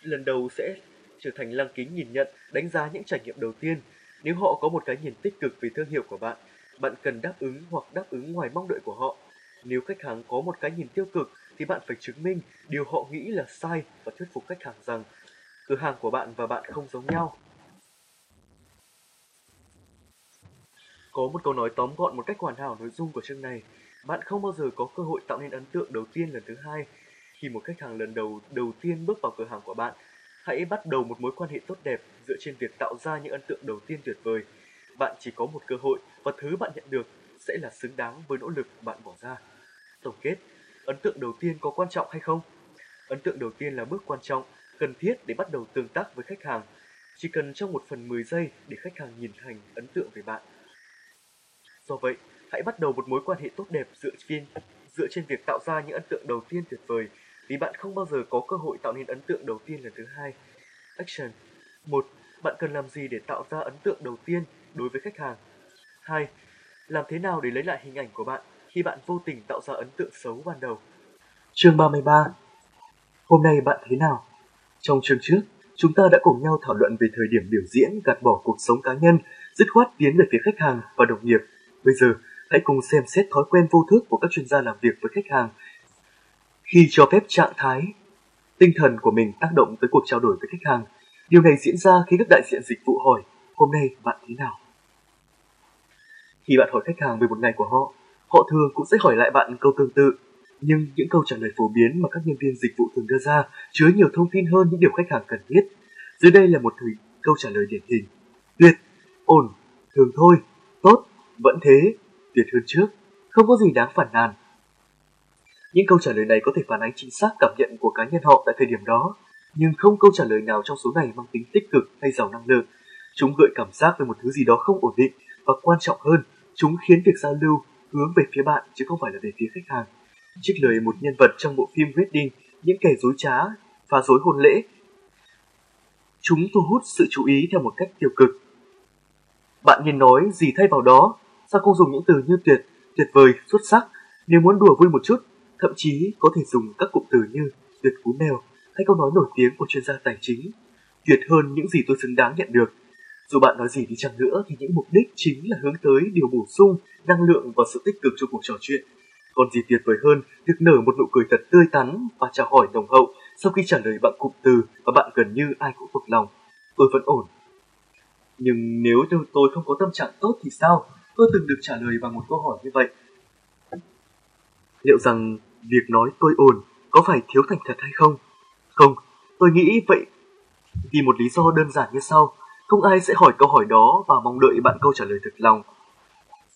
lần đầu sẽ trở thành lăng kính nhìn nhận, đánh giá những trải nghiệm đầu tiên. Nếu họ có một cái nhìn tích cực về thương hiệu của bạn, bạn cần đáp ứng hoặc đáp ứng ngoài mong đợi của họ. Nếu khách hàng có một cái nhìn tiêu cực thì bạn phải chứng minh điều họ nghĩ là sai và thuyết phục khách hàng rằng cửa hàng của bạn và bạn không giống nhau. Có một câu nói tóm gọn một cách hoàn hảo nội dung của chương này. Bạn không bao giờ có cơ hội tạo nên ấn tượng đầu tiên lần thứ hai. Khi một khách hàng lần đầu đầu tiên bước vào cửa hàng của bạn, hãy bắt đầu một mối quan hệ tốt đẹp dựa trên việc tạo ra những ấn tượng đầu tiên tuyệt vời. Bạn chỉ có một cơ hội và thứ bạn nhận được sẽ là xứng đáng với nỗ lực bạn bỏ ra. Tổng kết, ấn tượng đầu tiên có quan trọng hay không? Ấn tượng đầu tiên là bước quan trọng, cần thiết để bắt đầu tương tác với khách hàng. Chỉ cần trong một phần 10 giây để khách hàng nhìn thành ấn tượng về bạn. Do vậy, hãy bắt đầu một mối quan hệ tốt đẹp dựa trên dựa trên việc tạo ra những ấn tượng đầu tiên tuyệt vời vì bạn không bao giờ có cơ hội tạo nên ấn tượng đầu tiên lần thứ hai. Action 1. Bạn cần làm gì để tạo ra ấn tượng đầu tiên đối với khách hàng? 2. Làm thế nào để lấy lại hình ảnh của bạn khi bạn vô tình tạo ra ấn tượng xấu ban đầu? Chương 33 Hôm nay bạn thế nào? Trong chương trước, chúng ta đã cùng nhau thảo luận về thời điểm biểu diễn gạt bỏ cuộc sống cá nhân, dứt khoát tiến về phía khách hàng và đồng nghiệp. Bây giờ, hãy cùng xem xét thói quen vô thức của các chuyên gia làm việc với khách hàng khi cho phép trạng thái tinh thần của mình tác động tới cuộc trao đổi với khách hàng. Điều này diễn ra khi các đại diện dịch vụ hỏi hôm nay bạn thế nào? Khi bạn hỏi khách hàng về một ngày của họ, họ thường cũng sẽ hỏi lại bạn câu tương tự. Nhưng những câu trả lời phổ biến mà các nhân viên dịch vụ thường đưa ra chứa nhiều thông tin hơn những điều khách hàng cần biết. Dưới đây là một thử câu trả lời điển hình. Tuyệt, ổn, thường thôi, tốt, vẫn thế, tuyệt hơn trước, không có gì đáng phản nàn. Những câu trả lời này có thể phản ánh chính xác cảm nhận của cá nhân họ tại thời điểm đó, nhưng không câu trả lời nào trong số này mang tính tích cực hay giàu năng lượng. Chúng gợi cảm giác về một thứ gì đó không ổn định và quan trọng hơn, chúng khiến việc giao lưu hướng về phía bạn chứ không phải là về phía khách hàng. Trích lời một nhân vật trong bộ phim Wedding, những kẻ dối trá, phá rối hôn lễ. Chúng thu hút sự chú ý theo một cách tiêu cực. Bạn nhìn nói gì thay vào đó, sao không dùng những từ như tuyệt, tuyệt vời, xuất sắc. Nếu muốn đùa vui một chút, thậm chí có thể dùng các cụm từ như tuyệt cú mèo hay câu nói nổi tiếng của chuyên gia tài chính. Tuyệt hơn những gì tôi xứng đáng nhận được. Dù bạn nói gì đi chăng nữa thì những mục đích chính là hướng tới điều bổ sung, năng lượng và sự tích cực cho cuộc trò chuyện. Còn gì tuyệt vời hơn, được nở một nụ cười thật tươi tắn và chào hỏi nồng hậu sau khi trả lời bạn cụm từ và bạn gần như ai cũng thuộc lòng. Tôi vẫn ổn. Nhưng nếu tôi không có tâm trạng tốt thì sao? Tôi từng được trả lời bằng một câu hỏi như vậy. Liệu rằng việc nói tôi ổn có phải thiếu thành thật hay không? Không, tôi nghĩ vậy vì một lý do đơn giản như sau. Không ai sẽ hỏi câu hỏi đó và mong đợi bạn câu trả lời thật lòng.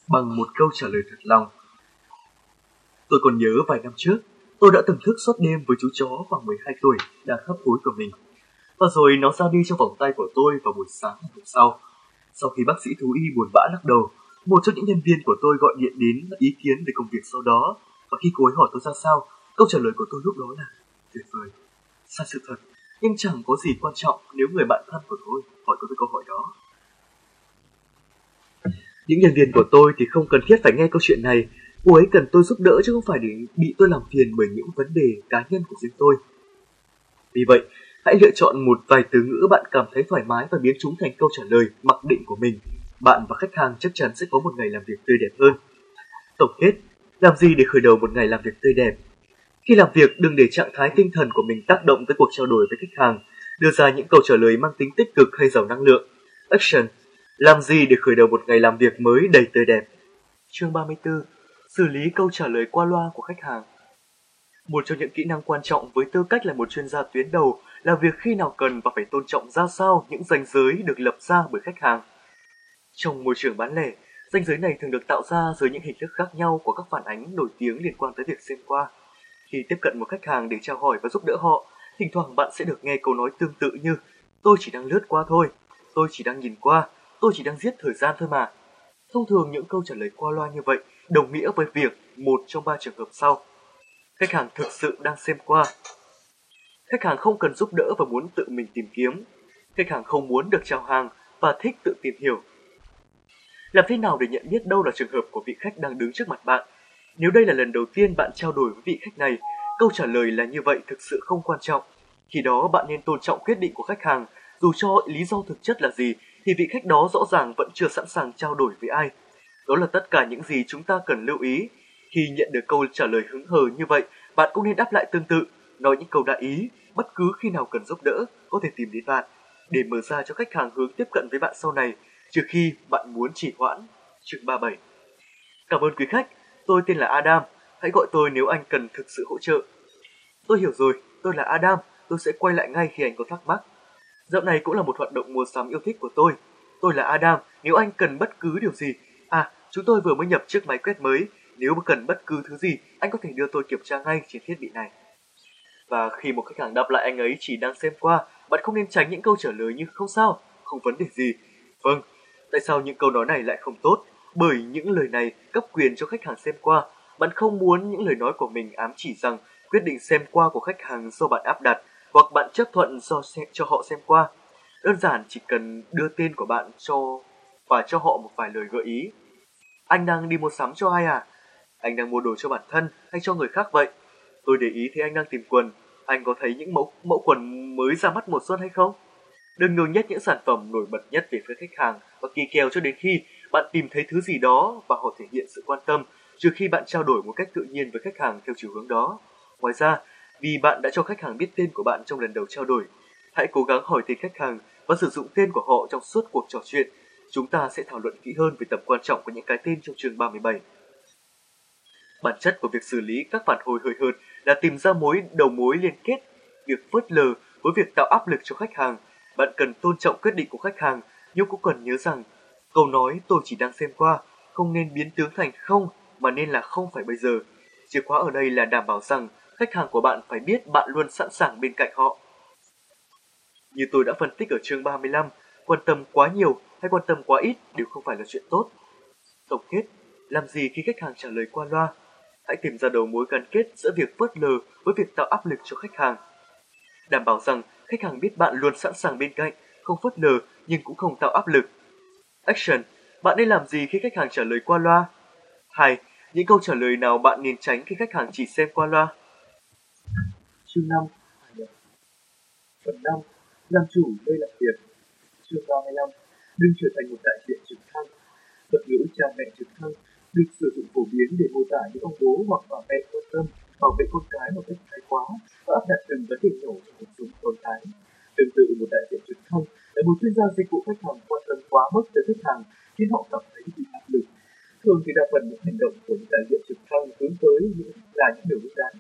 Bằng một câu trả lời thật lòng. Tôi còn nhớ vài năm trước, tôi đã từng thức suốt đêm với chú chó khoảng 12 tuổi đang khắp hối của mình. Và rồi nó ra đi trong vòng tay của tôi vào buổi sáng ngày hôm sau. Sau khi bác sĩ thú y buồn bã lắc đầu, một trong những nhân viên của tôi gọi điện đến ý kiến về công việc sau đó và khi cô ấy hỏi tôi ra sao, câu trả lời của tôi lúc đó là tuyệt vời. Sai sự thật, nhưng chẳng có gì quan trọng nếu người bạn thân của tôi hỏi tôi câu hỏi đó. Những nhân viên của tôi thì không cần thiết phải nghe câu chuyện này. Cô ấy cần tôi giúp đỡ chứ không phải để bị tôi làm phiền bởi những vấn đề cá nhân của riêng tôi. Vì vậy, hãy lựa chọn một vài từ ngữ bạn cảm thấy thoải mái và biến chúng thành câu trả lời mặc định của mình. Bạn và khách hàng chắc chắn sẽ có một ngày làm việc tươi đẹp hơn. Tổng kết, làm gì để khởi đầu một ngày làm việc tươi đẹp? Khi làm việc, đừng để trạng thái tinh thần của mình tác động tới cuộc trao đổi với khách hàng. Đưa ra những câu trả lời mang tính tích cực hay giàu năng lượng. Action. Làm gì để khởi đầu một ngày làm việc mới đầy tươi đẹp? Chương 34. Xử lý câu trả lời qua loa của khách hàng. Một trong những kỹ năng quan trọng với tư cách là một chuyên gia tuyến đầu là việc khi nào cần và phải tôn trọng ra sao những ranh giới được lập ra bởi khách hàng. Trong môi trường bán lẻ, Ranh giới này thường được tạo ra dưới những hình thức khác nhau của các phản ánh nổi tiếng liên quan tới việc xem qua. Khi tiếp cận một khách hàng để chào hỏi và giúp đỡ họ, thỉnh thoảng bạn sẽ được nghe câu nói tương tự như tôi chỉ đang lướt qua thôi, tôi chỉ đang nhìn qua, tôi chỉ đang giết thời gian thôi mà. Thông thường những câu trả lời qua loa như vậy đồng nghĩa với việc một trong ba trường hợp sau. Khách hàng thực sự đang xem qua. Khách hàng không cần giúp đỡ và muốn tự mình tìm kiếm. Khách hàng không muốn được chào hàng và thích tự tìm hiểu. Làm thế nào để nhận biết đâu là trường hợp của vị khách đang đứng trước mặt bạn? Nếu đây là lần đầu tiên bạn trao đổi với vị khách này, câu trả lời là như vậy thực sự không quan trọng. Khi đó bạn nên tôn trọng quyết định của khách hàng, dù cho lý do thực chất là gì thì vị khách đó rõ ràng vẫn chưa sẵn sàng trao đổi với ai. Đó là tất cả những gì chúng ta cần lưu ý. Khi nhận được câu trả lời hứng hờ như vậy, bạn cũng nên đáp lại tương tự, nói những câu đại ý, bất cứ khi nào cần giúp đỡ, có thể tìm đến bạn, để mở ra cho khách hàng hướng tiếp cận với bạn sau này, trừ khi bạn muốn trì hoãn. Chương 37 Cảm ơn quý khách, tôi tên là Adam, hãy gọi tôi nếu anh cần thực sự hỗ trợ. Tôi hiểu rồi, tôi là Adam, tôi sẽ quay lại ngay khi anh có thắc mắc. Dạo này cũng là một hoạt động mua sắm yêu thích của tôi. Tôi là Adam, nếu anh cần bất cứ điều gì. À, chúng tôi vừa mới nhập chiếc máy quét mới, nếu cần bất cứ thứ gì, anh có thể đưa tôi kiểm tra ngay trên thiết bị này. Và khi một khách hàng đáp lại anh ấy chỉ đang xem qua, bạn không nên tránh những câu trả lời như không sao, không vấn đề gì. Vâng, tại sao những câu nói này lại không tốt? Bởi những lời này cấp quyền cho khách hàng xem qua. Bạn không muốn những lời nói của mình ám chỉ rằng quyết định xem qua của khách hàng do bạn áp đặt hoặc bạn chấp thuận do xem, cho họ xem qua. Đơn giản chỉ cần đưa tên của bạn cho và cho họ một vài lời gợi ý. Anh đang đi mua sắm cho ai à? Anh đang mua đồ cho bản thân hay cho người khác vậy? Tôi để ý thấy anh đang tìm quần. Anh có thấy những mẫu mẫu quần mới ra mắt mùa xuân hay không? Đừng ngừng nhét những sản phẩm nổi bật nhất về phía khách hàng và kỳ kèo cho đến khi bạn tìm thấy thứ gì đó và họ thể hiện sự quan tâm, trừ khi bạn trao đổi một cách tự nhiên với khách hàng theo chiều hướng đó. Ngoài ra, vì bạn đã cho khách hàng biết tên của bạn trong lần đầu trao đổi, hãy cố gắng hỏi tên khách hàng và sử dụng tên của họ trong suốt cuộc trò chuyện. Chúng ta sẽ thảo luận kỹ hơn về tầm quan trọng của những cái tên trong chương 37. Bản chất của việc xử lý các phản hồi hơi hợt là tìm ra mối đầu mối liên kết, việc phớt lờ với việc tạo áp lực cho khách hàng. Bạn cần tôn trọng quyết định của khách hàng, nhưng cũng cần nhớ rằng câu nói tôi chỉ đang xem qua không nên biến tướng thành không mà nên là không phải bây giờ. Chìa khóa ở đây là đảm bảo rằng khách hàng của bạn phải biết bạn luôn sẵn sàng bên cạnh họ. Như tôi đã phân tích ở chương 35, quan tâm quá nhiều hay quan tâm quá ít đều không phải là chuyện tốt. Tổng kết, làm gì khi khách hàng trả lời qua loa? Hãy tìm ra đầu mối gắn kết giữa việc phớt lờ với việc tạo áp lực cho khách hàng. Đảm bảo rằng khách hàng biết bạn luôn sẵn sàng bên cạnh, không phớt lờ nhưng cũng không tạo áp lực. Action, bạn nên làm gì khi khách hàng trả lời qua loa? 2. Những câu trả lời nào bạn nên tránh khi khách hàng chỉ xem qua loa? Chương 5 Phần 5 Làm chủ nơi làm việc Chương 35 Đừng trở thành một đại diện trực thăng Thuật ngữ cha mẹ trực thăng được sử dụng phổ biến để mô tả những ông bố hoặc bà mẹ quan tâm bảo vệ con cái một cách thái quá và áp đặt từng vấn đề nhỏ cho cuộc sống con cái. Tương tự một đại diện truyền thông là một chuyên gia dịch vụ khách hàng quan tâm quá mức tới khách hàng khiến họ cảm thấy bị áp lực. Thường thì đa phần những hành động của những đại diện trực thăng hướng tới là những điều đúng đắn.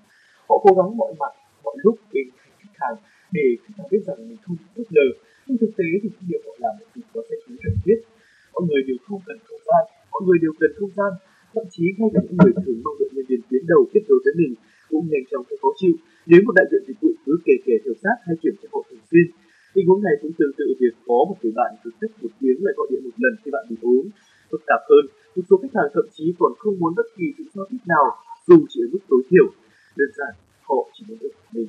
Họ cố gắng mọi mặt, mọi lúc bên khách hàng để khách hàng biết rằng mình không phớt lờ, nhưng thực tế thì những điều họ làm là có thể chú cần thiết. Mọi người đều không cần không gian, mọi người đều cần không gian, thậm chí ngay cả những người thường mong đợi nhân viên tuyến đầu kết nối với mình cũng nhanh chóng thấy khó chịu nếu một đại diện dịch vụ cứ kề kề theo sát hay kiểm tra họ thường xuyên. Tình huống này cũng tương tự việc có một người bạn cứ cách một tiếng lại gọi điện một lần khi bạn bị ốm. Phức tạp hơn, một số khách hàng thậm chí còn không muốn bất kỳ sự giao tiếp nào dù chỉ ở mức tối thiểu. Đơn giản, họ chỉ muốn được mình.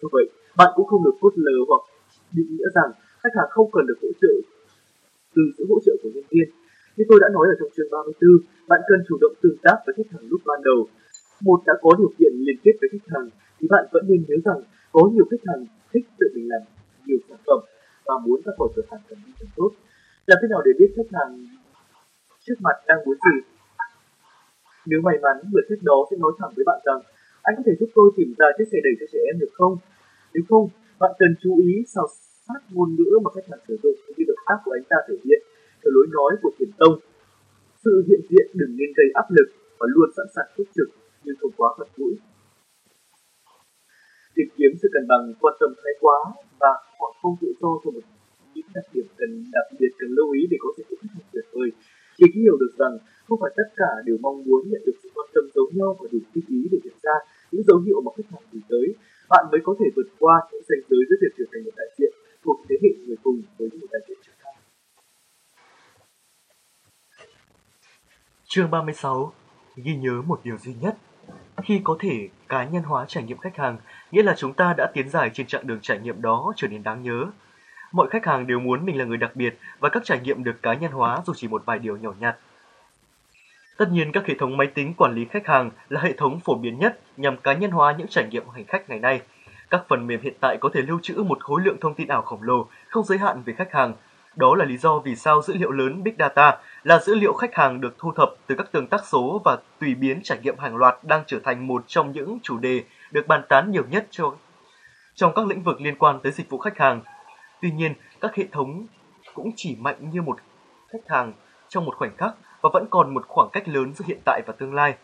Do vậy, bạn cũng không được phớt lờ hoặc định nghĩa rằng khách hàng không cần được hỗ trợ từ sự hỗ trợ của nhân viên. Như tôi đã nói ở trong chương 34, bạn cần chủ động tương tác với khách hàng lúc ban đầu. Một đã có điều kiện liên kết với khách hàng, thì bạn vẫn nên nhớ rằng có nhiều khách hàng thích tự mình làm nhiều sản phẩm và muốn ra khỏi cửa hàng cần đi càng tốt. Làm thế nào để biết khách hàng trước mặt đang muốn gì? Nếu may mắn, người khách đó sẽ nói thẳng với bạn rằng anh có thể giúp tôi tìm ra chiếc xe đẩy cho trẻ em được không? Nếu không, bạn cần chú ý sao sát ngôn ngữ mà khách hàng sử dụng cũng như động tác của anh ta thể hiện theo lối nói của thiền tông. Sự hiện diện đừng nên gây áp lực và luôn sẵn sàng túc trực nhưng không quá thật mũi. Tìm kiếm sự cân bằng quan tâm thái quá và hoặc không tự do cho một những đặc điểm cần đặc biệt cần lưu ý để có thể khách hàng tuyệt vời. Chỉ khi hiểu được rằng không phải tất cả đều mong muốn nhận được sự quan tâm giống nhau và đủ thích ý để nhận ra những dấu hiệu mà khách hàng gửi tới, bạn mới có thể vượt qua những ranh giới giữa việc trở thành một đại diện thuộc thế hệ người cùng với một đại diện trực Chương 36 Ghi nhớ một điều duy nhất Khi có thể cá nhân hóa trải nghiệm khách hàng nghĩa là chúng ta đã tiến dài trên chặng đường trải nghiệm đó trở nên đáng nhớ. Mọi khách hàng đều muốn mình là người đặc biệt và các trải nghiệm được cá nhân hóa dù chỉ một vài điều nhỏ nhặt. Tất nhiên các hệ thống máy tính quản lý khách hàng là hệ thống phổ biến nhất nhằm cá nhân hóa những trải nghiệm của hành khách ngày nay. Các phần mềm hiện tại có thể lưu trữ một khối lượng thông tin ảo khổng lồ, không giới hạn về khách hàng. Đó là lý do vì sao dữ liệu lớn Big Data là dữ liệu khách hàng được thu thập từ các tương tác số và tùy biến trải nghiệm hàng loạt đang trở thành một trong những chủ đề được bàn tán nhiều nhất cho trong các lĩnh vực liên quan tới dịch vụ khách hàng. Tuy nhiên, các hệ thống cũng chỉ mạnh như một khách hàng trong một khoảnh khắc và vẫn còn một khoảng cách lớn giữa hiện tại và tương lai.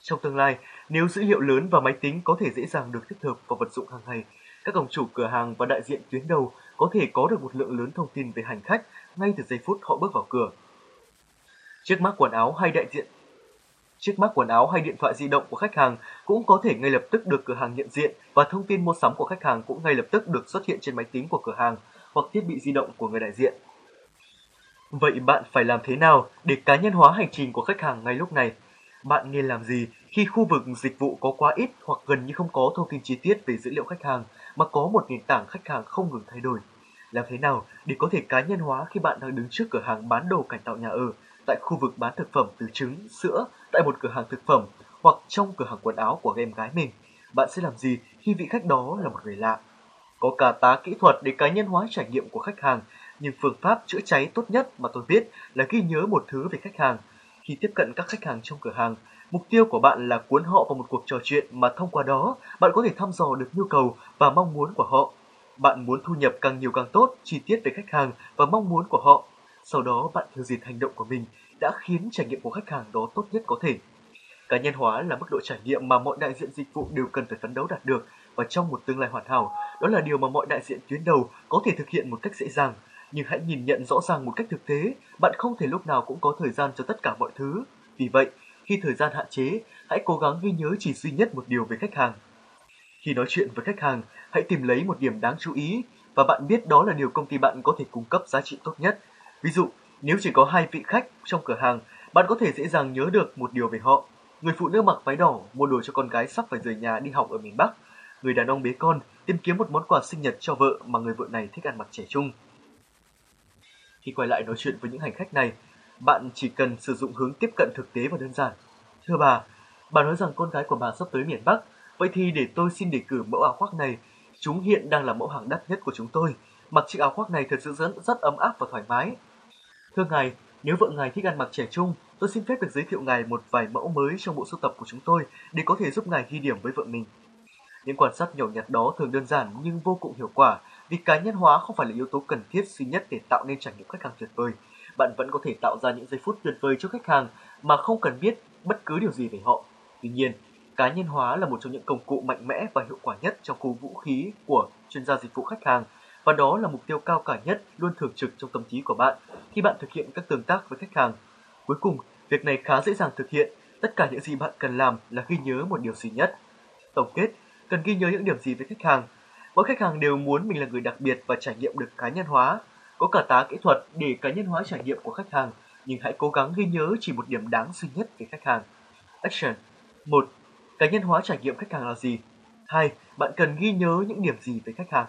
Trong tương lai, nếu dữ liệu lớn và máy tính có thể dễ dàng được tích hợp vào vật dụng hàng ngày, các ông chủ cửa hàng và đại diện tuyến đầu có thể có được một lượng lớn thông tin về hành khách ngay từ giây phút họ bước vào cửa. Chiếc mác quần áo hay đại diện, Chiếc mác quần áo hay điện thoại di động của khách hàng cũng có thể ngay lập tức được cửa hàng nhận diện và thông tin mua sắm của khách hàng cũng ngay lập tức được xuất hiện trên máy tính của cửa hàng hoặc thiết bị di động của người đại diện. Vậy bạn phải làm thế nào để cá nhân hóa hành trình của khách hàng ngay lúc này? Bạn nên làm gì khi khu vực dịch vụ có quá ít hoặc gần như không có thông tin chi tiết về dữ liệu khách hàng mà có một nền tảng khách hàng không ngừng thay đổi? Làm thế nào để có thể cá nhân hóa khi bạn đang đứng trước cửa hàng bán đồ cải tạo nhà ở tại khu vực bán thực phẩm từ trứng, sữa tại một cửa hàng thực phẩm hoặc trong cửa hàng quần áo của em gái mình? Bạn sẽ làm gì khi vị khách đó là một người lạ? Có cả tá kỹ thuật để cá nhân hóa trải nghiệm của khách hàng nhưng phương pháp chữa cháy tốt nhất mà tôi biết là ghi nhớ một thứ về khách hàng. Khi tiếp cận các khách hàng trong cửa hàng, mục tiêu của bạn là cuốn họ vào một cuộc trò chuyện mà thông qua đó bạn có thể thăm dò được nhu cầu và mong muốn của họ. Bạn muốn thu nhập càng nhiều càng tốt, chi tiết về khách hàng và mong muốn của họ. Sau đó bạn theo dệt hành động của mình đã khiến trải nghiệm của khách hàng đó tốt nhất có thể. Cá nhân hóa là mức độ trải nghiệm mà mọi đại diện dịch vụ đều cần phải phấn đấu đạt được và trong một tương lai hoàn hảo, đó là điều mà mọi đại diện tuyến đầu có thể thực hiện một cách dễ dàng nhưng hãy nhìn nhận rõ ràng một cách thực tế, bạn không thể lúc nào cũng có thời gian cho tất cả mọi thứ. Vì vậy, khi thời gian hạn chế, hãy cố gắng ghi nhớ chỉ duy nhất một điều về khách hàng. Khi nói chuyện với khách hàng, hãy tìm lấy một điểm đáng chú ý và bạn biết đó là điều công ty bạn có thể cung cấp giá trị tốt nhất. Ví dụ, nếu chỉ có hai vị khách trong cửa hàng, bạn có thể dễ dàng nhớ được một điều về họ. Người phụ nữ mặc váy đỏ mua đồ cho con gái sắp phải rời nhà đi học ở miền Bắc. Người đàn ông bế con tìm kiếm một món quà sinh nhật cho vợ mà người vợ này thích ăn mặc trẻ trung. Khi quay lại nói chuyện với những hành khách này, bạn chỉ cần sử dụng hướng tiếp cận thực tế và đơn giản. Thưa bà, bà nói rằng con gái của bà sắp tới miền Bắc, vậy thì để tôi xin đề cử mẫu áo khoác này. Chúng hiện đang là mẫu hàng đắt nhất của chúng tôi. Mặc chiếc áo khoác này thật sự rất, rất ấm áp và thoải mái. Thưa ngài, nếu vợ ngài thích ăn mặc trẻ trung, tôi xin phép được giới thiệu ngài một vài mẫu mới trong bộ sưu tập của chúng tôi để có thể giúp ngài ghi điểm với vợ mình. Những quan sát nhỏ nhặt đó thường đơn giản nhưng vô cùng hiệu quả vì cá nhân hóa không phải là yếu tố cần thiết duy nhất để tạo nên trải nghiệm khách hàng tuyệt vời. Bạn vẫn có thể tạo ra những giây phút tuyệt vời cho khách hàng mà không cần biết bất cứ điều gì về họ. Tuy nhiên, cá nhân hóa là một trong những công cụ mạnh mẽ và hiệu quả nhất trong khu vũ khí của chuyên gia dịch vụ khách hàng và đó là mục tiêu cao cả nhất luôn thường trực trong tâm trí của bạn khi bạn thực hiện các tương tác với khách hàng. Cuối cùng, việc này khá dễ dàng thực hiện, tất cả những gì bạn cần làm là ghi nhớ một điều duy nhất. Tổng kết, cần ghi nhớ những điểm gì về khách hàng Mỗi khách hàng đều muốn mình là người đặc biệt và trải nghiệm được cá nhân hóa. Có cả tá kỹ thuật để cá nhân hóa trải nghiệm của khách hàng, nhưng hãy cố gắng ghi nhớ chỉ một điểm đáng duy nhất về khách hàng. Action 1. Cá nhân hóa trải nghiệm khách hàng là gì? 2. Bạn cần ghi nhớ những điểm gì về khách hàng?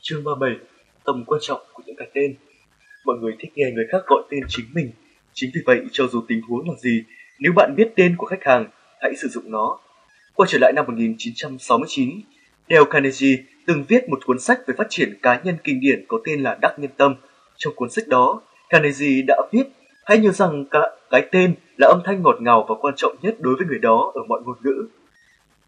Chương 37. Tầm quan trọng của những cái tên Mọi người thích nghe người khác gọi tên chính mình. Chính vì vậy, cho dù tình huống là gì, nếu bạn biết tên của khách hàng, hãy sử dụng nó. Quay trở lại năm 1969, Dale Carnegie từng viết một cuốn sách về phát triển cá nhân kinh điển có tên là Đắc Nhân Tâm. Trong cuốn sách đó, Carnegie đã viết hãy nhớ rằng cả cái tên là âm thanh ngọt ngào và quan trọng nhất đối với người đó ở mọi ngôn ngữ.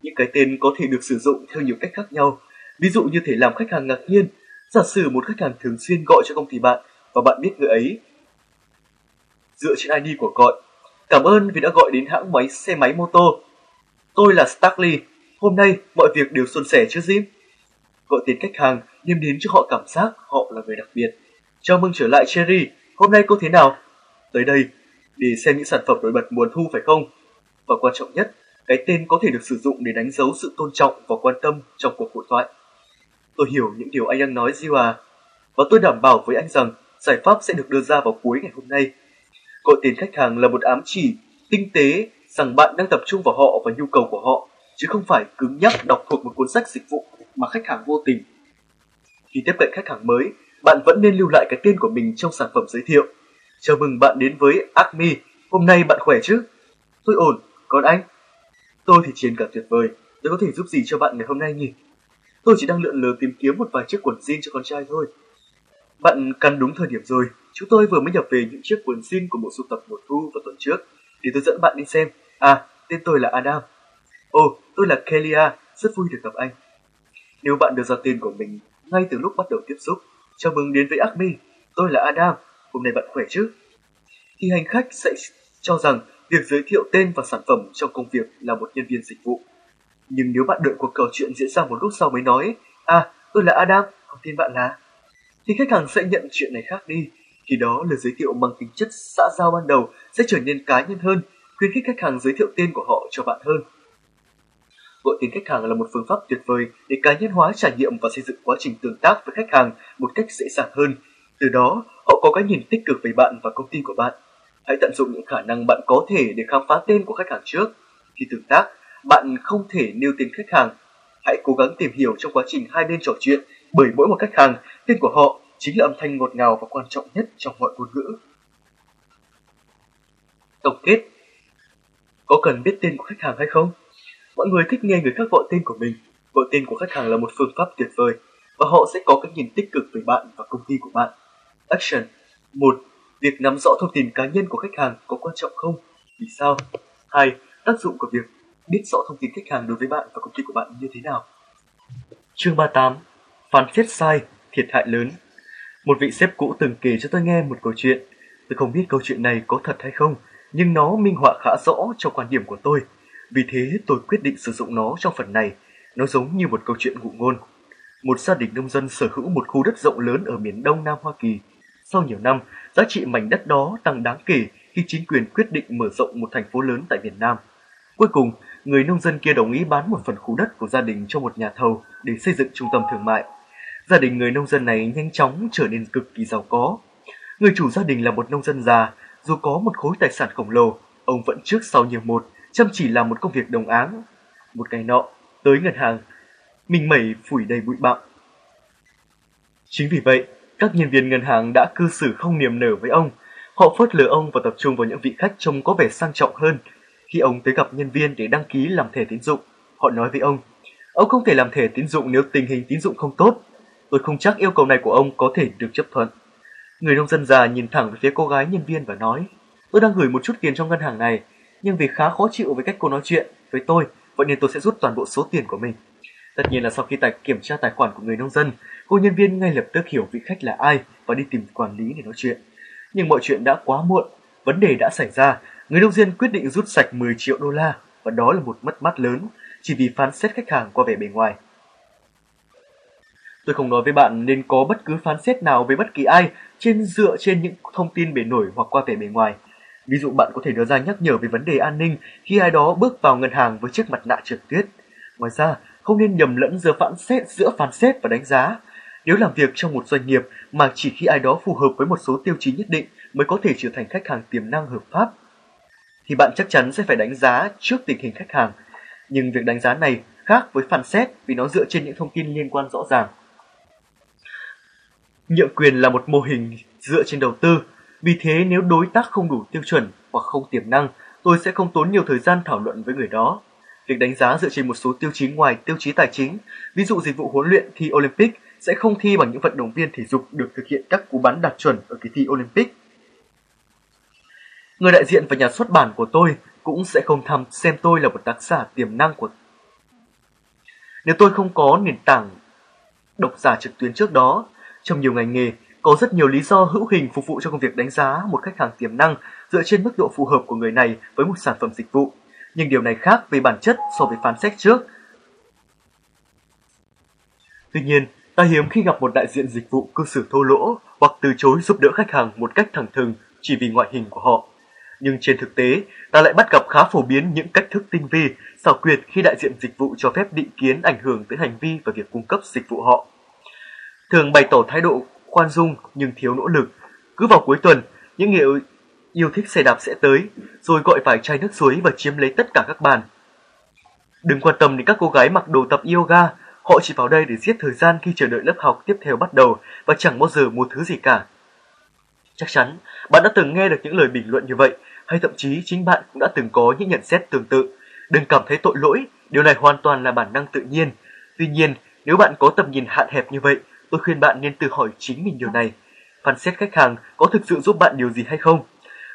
Những cái tên có thể được sử dụng theo nhiều cách khác nhau, ví dụ như thể làm khách hàng ngạc nhiên. Giả sử một khách hàng thường xuyên gọi cho công ty bạn và bạn biết người ấy dựa trên ID của gọi. Cảm ơn vì đã gọi đến hãng máy xe máy mô tô. Tôi là Starkley, hôm nay mọi việc đều suôn sẻ chứ Jim gọi tên khách hàng đem đến cho họ cảm giác họ là người đặc biệt. Chào mừng trở lại Cherry, hôm nay cô thế nào? Tới đây, để xem những sản phẩm nổi bật mùa thu phải không? Và quan trọng nhất, cái tên có thể được sử dụng để đánh dấu sự tôn trọng và quan tâm trong cuộc hội thoại. Tôi hiểu những điều anh đang nói Diêu à, và tôi đảm bảo với anh rằng giải pháp sẽ được đưa ra vào cuối ngày hôm nay. Gọi tên khách hàng là một ám chỉ tinh tế rằng bạn đang tập trung vào họ và nhu cầu của họ chứ không phải cứng nhắc đọc thuộc một cuốn sách dịch vụ mà khách hàng vô tình. Khi tiếp cận khách hàng mới, bạn vẫn nên lưu lại cái tên của mình trong sản phẩm giới thiệu. Chào mừng bạn đến với Acme, hôm nay bạn khỏe chứ? Tôi ổn, còn anh? Tôi thì chiến cả tuyệt vời, tôi có thể giúp gì cho bạn ngày hôm nay nhỉ? Tôi chỉ đang lượn lờ tìm kiếm một vài chiếc quần jean cho con trai thôi. Bạn căn đúng thời điểm rồi, chúng tôi vừa mới nhập về những chiếc quần jean của bộ sưu tập mùa thu vào tuần trước. Để tôi dẫn bạn đi xem. À, tên tôi là Adam. Ồ, tôi là Kelia, rất vui được gặp anh. Nếu bạn được ra tên của mình ngay từ lúc bắt đầu tiếp xúc, chào mừng đến với Acme, tôi là Adam, hôm nay bạn khỏe chứ? Thì hành khách sẽ cho rằng việc giới thiệu tên và sản phẩm trong công việc là một nhân viên dịch vụ. Nhưng nếu bạn đợi cuộc trò chuyện diễn ra một lúc sau mới nói, à, tôi là Adam, còn tên bạn là... Thì khách hàng sẽ nhận chuyện này khác đi. Khi đó lời giới thiệu mang tính chất xã giao ban đầu sẽ trở nên cá nhân hơn, khuyến khích khách hàng giới thiệu tên của họ cho bạn hơn. Gọi tên khách hàng là một phương pháp tuyệt vời để cá nhân hóa trải nghiệm và xây dựng quá trình tương tác với khách hàng một cách dễ dàng hơn. Từ đó, họ có cái nhìn tích cực về bạn và công ty của bạn. Hãy tận dụng những khả năng bạn có thể để khám phá tên của khách hàng trước. Khi tương tác, bạn không thể nêu tên khách hàng. Hãy cố gắng tìm hiểu trong quá trình hai bên trò chuyện bởi mỗi một khách hàng, tên của họ chính là âm thanh ngọt ngào và quan trọng nhất trong mọi ngôn ngữ. Tổng kết Có cần biết tên của khách hàng hay không? Mọi người thích nghe người khác gọi tên của mình. Gọi tên của khách hàng là một phương pháp tuyệt vời và họ sẽ có cái nhìn tích cực về bạn và công ty của bạn. Action 1. Việc nắm rõ thông tin cá nhân của khách hàng có quan trọng không? Vì sao? 2. Tác dụng của việc biết rõ thông tin khách hàng đối với bạn và công ty của bạn như thế nào. Chương 38 Phán xét sai, thiệt hại lớn Một vị sếp cũ từng kể cho tôi nghe một câu chuyện. Tôi không biết câu chuyện này có thật hay không, nhưng nó minh họa khá rõ cho quan điểm của tôi. Vì thế tôi quyết định sử dụng nó trong phần này. Nó giống như một câu chuyện ngụ ngôn. Một gia đình nông dân sở hữu một khu đất rộng lớn ở miền đông Nam Hoa Kỳ. Sau nhiều năm, giá trị mảnh đất đó tăng đáng kể khi chính quyền quyết định mở rộng một thành phố lớn tại miền Nam. Cuối cùng, người nông dân kia đồng ý bán một phần khu đất của gia đình cho một nhà thầu để xây dựng trung tâm thương mại. Gia đình người nông dân này nhanh chóng trở nên cực kỳ giàu có. Người chủ gia đình là một nông dân già, dù có một khối tài sản khổng lồ, ông vẫn trước sau nhiều một, chăm chỉ làm một công việc đồng áng. Một ngày nọ, tới ngân hàng, mình mẩy phủi đầy bụi bặm. Chính vì vậy, các nhân viên ngân hàng đã cư xử không niềm nở với ông. Họ phớt lờ ông và tập trung vào những vị khách trông có vẻ sang trọng hơn khi ông tới gặp nhân viên để đăng ký làm thẻ tín dụng, họ nói với ông, ông không thể làm thẻ tín dụng nếu tình hình tín dụng không tốt. Tôi không chắc yêu cầu này của ông có thể được chấp thuận. Người nông dân già nhìn thẳng về phía cô gái nhân viên và nói, tôi đang gửi một chút tiền trong ngân hàng này, nhưng vì khá khó chịu với cách cô nói chuyện với tôi, vậy nên tôi sẽ rút toàn bộ số tiền của mình. Tất nhiên là sau khi tài kiểm tra tài khoản của người nông dân, cô nhân viên ngay lập tức hiểu vị khách là ai và đi tìm quản lý để nói chuyện. Nhưng mọi chuyện đã quá muộn, vấn đề đã xảy ra Người nông dân quyết định rút sạch 10 triệu đô la và đó là một mất mát lớn chỉ vì phán xét khách hàng qua vẻ bề ngoài. Tôi không nói với bạn nên có bất cứ phán xét nào với bất kỳ ai trên dựa trên những thông tin bề nổi hoặc qua vẻ bề ngoài. Ví dụ bạn có thể đưa ra nhắc nhở về vấn đề an ninh khi ai đó bước vào ngân hàng với chiếc mặt nạ trượt tuyết. Ngoài ra, không nên nhầm lẫn giữa phán xét giữa phán xét và đánh giá. Nếu làm việc trong một doanh nghiệp mà chỉ khi ai đó phù hợp với một số tiêu chí nhất định mới có thể trở thành khách hàng tiềm năng hợp pháp thì bạn chắc chắn sẽ phải đánh giá trước tình hình khách hàng. Nhưng việc đánh giá này khác với phán xét vì nó dựa trên những thông tin liên quan rõ ràng. Nhượng quyền là một mô hình dựa trên đầu tư, vì thế nếu đối tác không đủ tiêu chuẩn hoặc không tiềm năng, tôi sẽ không tốn nhiều thời gian thảo luận với người đó. Việc đánh giá dựa trên một số tiêu chí ngoài tiêu chí tài chính, ví dụ dịch vụ huấn luyện thi Olympic sẽ không thi bằng những vận động viên thể dục được thực hiện các cú bắn đạt chuẩn ở kỳ thi Olympic Người đại diện và nhà xuất bản của tôi cũng sẽ không thăm xem tôi là một tác giả tiềm năng của nếu tôi không có nền tảng độc giả trực tuyến trước đó. Trong nhiều ngành nghề, có rất nhiều lý do hữu hình phục vụ cho công việc đánh giá một khách hàng tiềm năng dựa trên mức độ phù hợp của người này với một sản phẩm dịch vụ. Nhưng điều này khác về bản chất so với phán xét trước. Tuy nhiên, ta hiếm khi gặp một đại diện dịch vụ cư xử thô lỗ hoặc từ chối giúp đỡ khách hàng một cách thẳng thừng chỉ vì ngoại hình của họ nhưng trên thực tế, ta lại bắt gặp khá phổ biến những cách thức tinh vi, xảo quyệt khi đại diện dịch vụ cho phép định kiến ảnh hưởng tới hành vi và việc cung cấp dịch vụ họ. Thường bày tỏ thái độ khoan dung nhưng thiếu nỗ lực. Cứ vào cuối tuần, những người yêu thích xe đạp sẽ tới, rồi gọi vài chai nước suối và chiếm lấy tất cả các bàn. Đừng quan tâm đến các cô gái mặc đồ tập yoga, họ chỉ vào đây để giết thời gian khi chờ đợi lớp học tiếp theo bắt đầu và chẳng bao giờ mua thứ gì cả. Chắc chắn bạn đã từng nghe được những lời bình luận như vậy, hay thậm chí chính bạn cũng đã từng có những nhận xét tương tự. Đừng cảm thấy tội lỗi, điều này hoàn toàn là bản năng tự nhiên. Tuy nhiên, nếu bạn có tầm nhìn hạn hẹp như vậy, tôi khuyên bạn nên tự hỏi chính mình điều này. Phán xét khách hàng có thực sự giúp bạn điều gì hay không?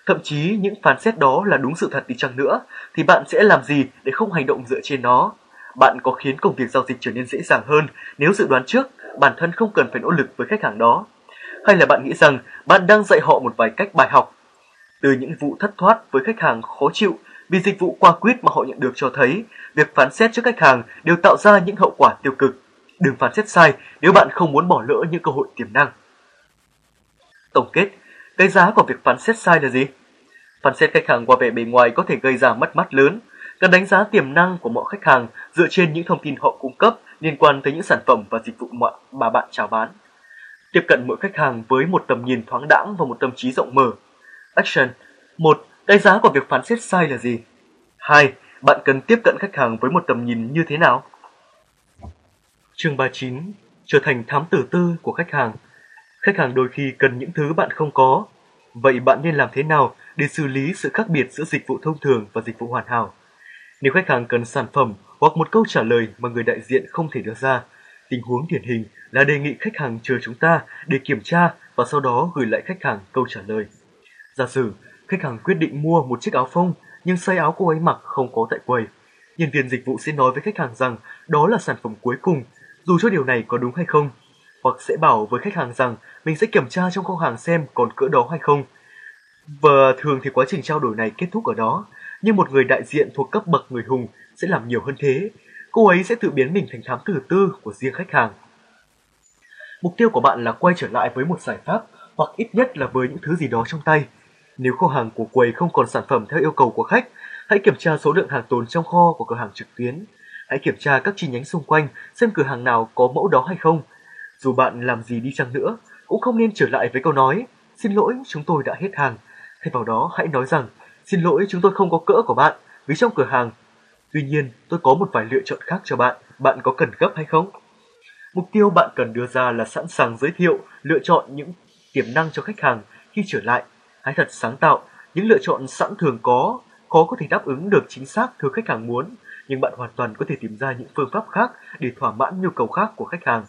Thậm chí những phán xét đó là đúng sự thật đi chăng nữa, thì bạn sẽ làm gì để không hành động dựa trên nó? Bạn có khiến công việc giao dịch trở nên dễ dàng hơn nếu dự đoán trước bản thân không cần phải nỗ lực với khách hàng đó? Hay là bạn nghĩ rằng bạn đang dạy họ một vài cách bài học? Từ những vụ thất thoát với khách hàng khó chịu vì dịch vụ qua quýt mà họ nhận được cho thấy, việc phán xét trước khách hàng đều tạo ra những hậu quả tiêu cực. Đừng phán xét sai nếu bạn không muốn bỏ lỡ những cơ hội tiềm năng. Tổng kết, cái giá của việc phán xét sai là gì? Phán xét khách hàng qua vẻ bề ngoài có thể gây ra mất mát lớn. Cần đánh giá tiềm năng của mọi khách hàng dựa trên những thông tin họ cung cấp liên quan tới những sản phẩm và dịch vụ mà bạn chào bán. Tiếp cận mỗi khách hàng với một tầm nhìn thoáng đãng và một tâm trí rộng mở. Action 1. Đánh giá của việc phán xét sai là gì? 2. Bạn cần tiếp cận khách hàng với một tầm nhìn như thế nào? Chương 39 Trở thành thám tử tư của khách hàng Khách hàng đôi khi cần những thứ bạn không có. Vậy bạn nên làm thế nào để xử lý sự khác biệt giữa dịch vụ thông thường và dịch vụ hoàn hảo? Nếu khách hàng cần sản phẩm hoặc một câu trả lời mà người đại diện không thể đưa ra, tình huống điển hình là đề nghị khách hàng chờ chúng ta để kiểm tra và sau đó gửi lại khách hàng câu trả lời. Giả sử khách hàng quyết định mua một chiếc áo phông nhưng size áo cô ấy mặc không có tại quầy. Nhân viên dịch vụ sẽ nói với khách hàng rằng đó là sản phẩm cuối cùng, dù cho điều này có đúng hay không, hoặc sẽ bảo với khách hàng rằng mình sẽ kiểm tra trong kho hàng xem còn cỡ đó hay không. Và thường thì quá trình trao đổi này kết thúc ở đó, nhưng một người đại diện thuộc cấp bậc người hùng sẽ làm nhiều hơn thế. Cô ấy sẽ tự biến mình thành thám tử tư của riêng khách hàng. Mục tiêu của bạn là quay trở lại với một giải pháp hoặc ít nhất là với những thứ gì đó trong tay. Nếu kho hàng của quầy không còn sản phẩm theo yêu cầu của khách, hãy kiểm tra số lượng hàng tồn trong kho của cửa hàng trực tuyến. Hãy kiểm tra các chi nhánh xung quanh xem cửa hàng nào có mẫu đó hay không. Dù bạn làm gì đi chăng nữa, cũng không nên trở lại với câu nói Xin lỗi, chúng tôi đã hết hàng. Thay vào đó hãy nói rằng Xin lỗi, chúng tôi không có cỡ của bạn vì trong cửa hàng. Tuy nhiên, tôi có một vài lựa chọn khác cho bạn. Bạn có cần gấp hay không? Mục tiêu bạn cần đưa ra là sẵn sàng giới thiệu, lựa chọn những tiềm năng cho khách hàng khi trở lại. Hãy thật sáng tạo, những lựa chọn sẵn thường có, khó có thể đáp ứng được chính xác thứ khách hàng muốn, nhưng bạn hoàn toàn có thể tìm ra những phương pháp khác để thỏa mãn nhu cầu khác của khách hàng.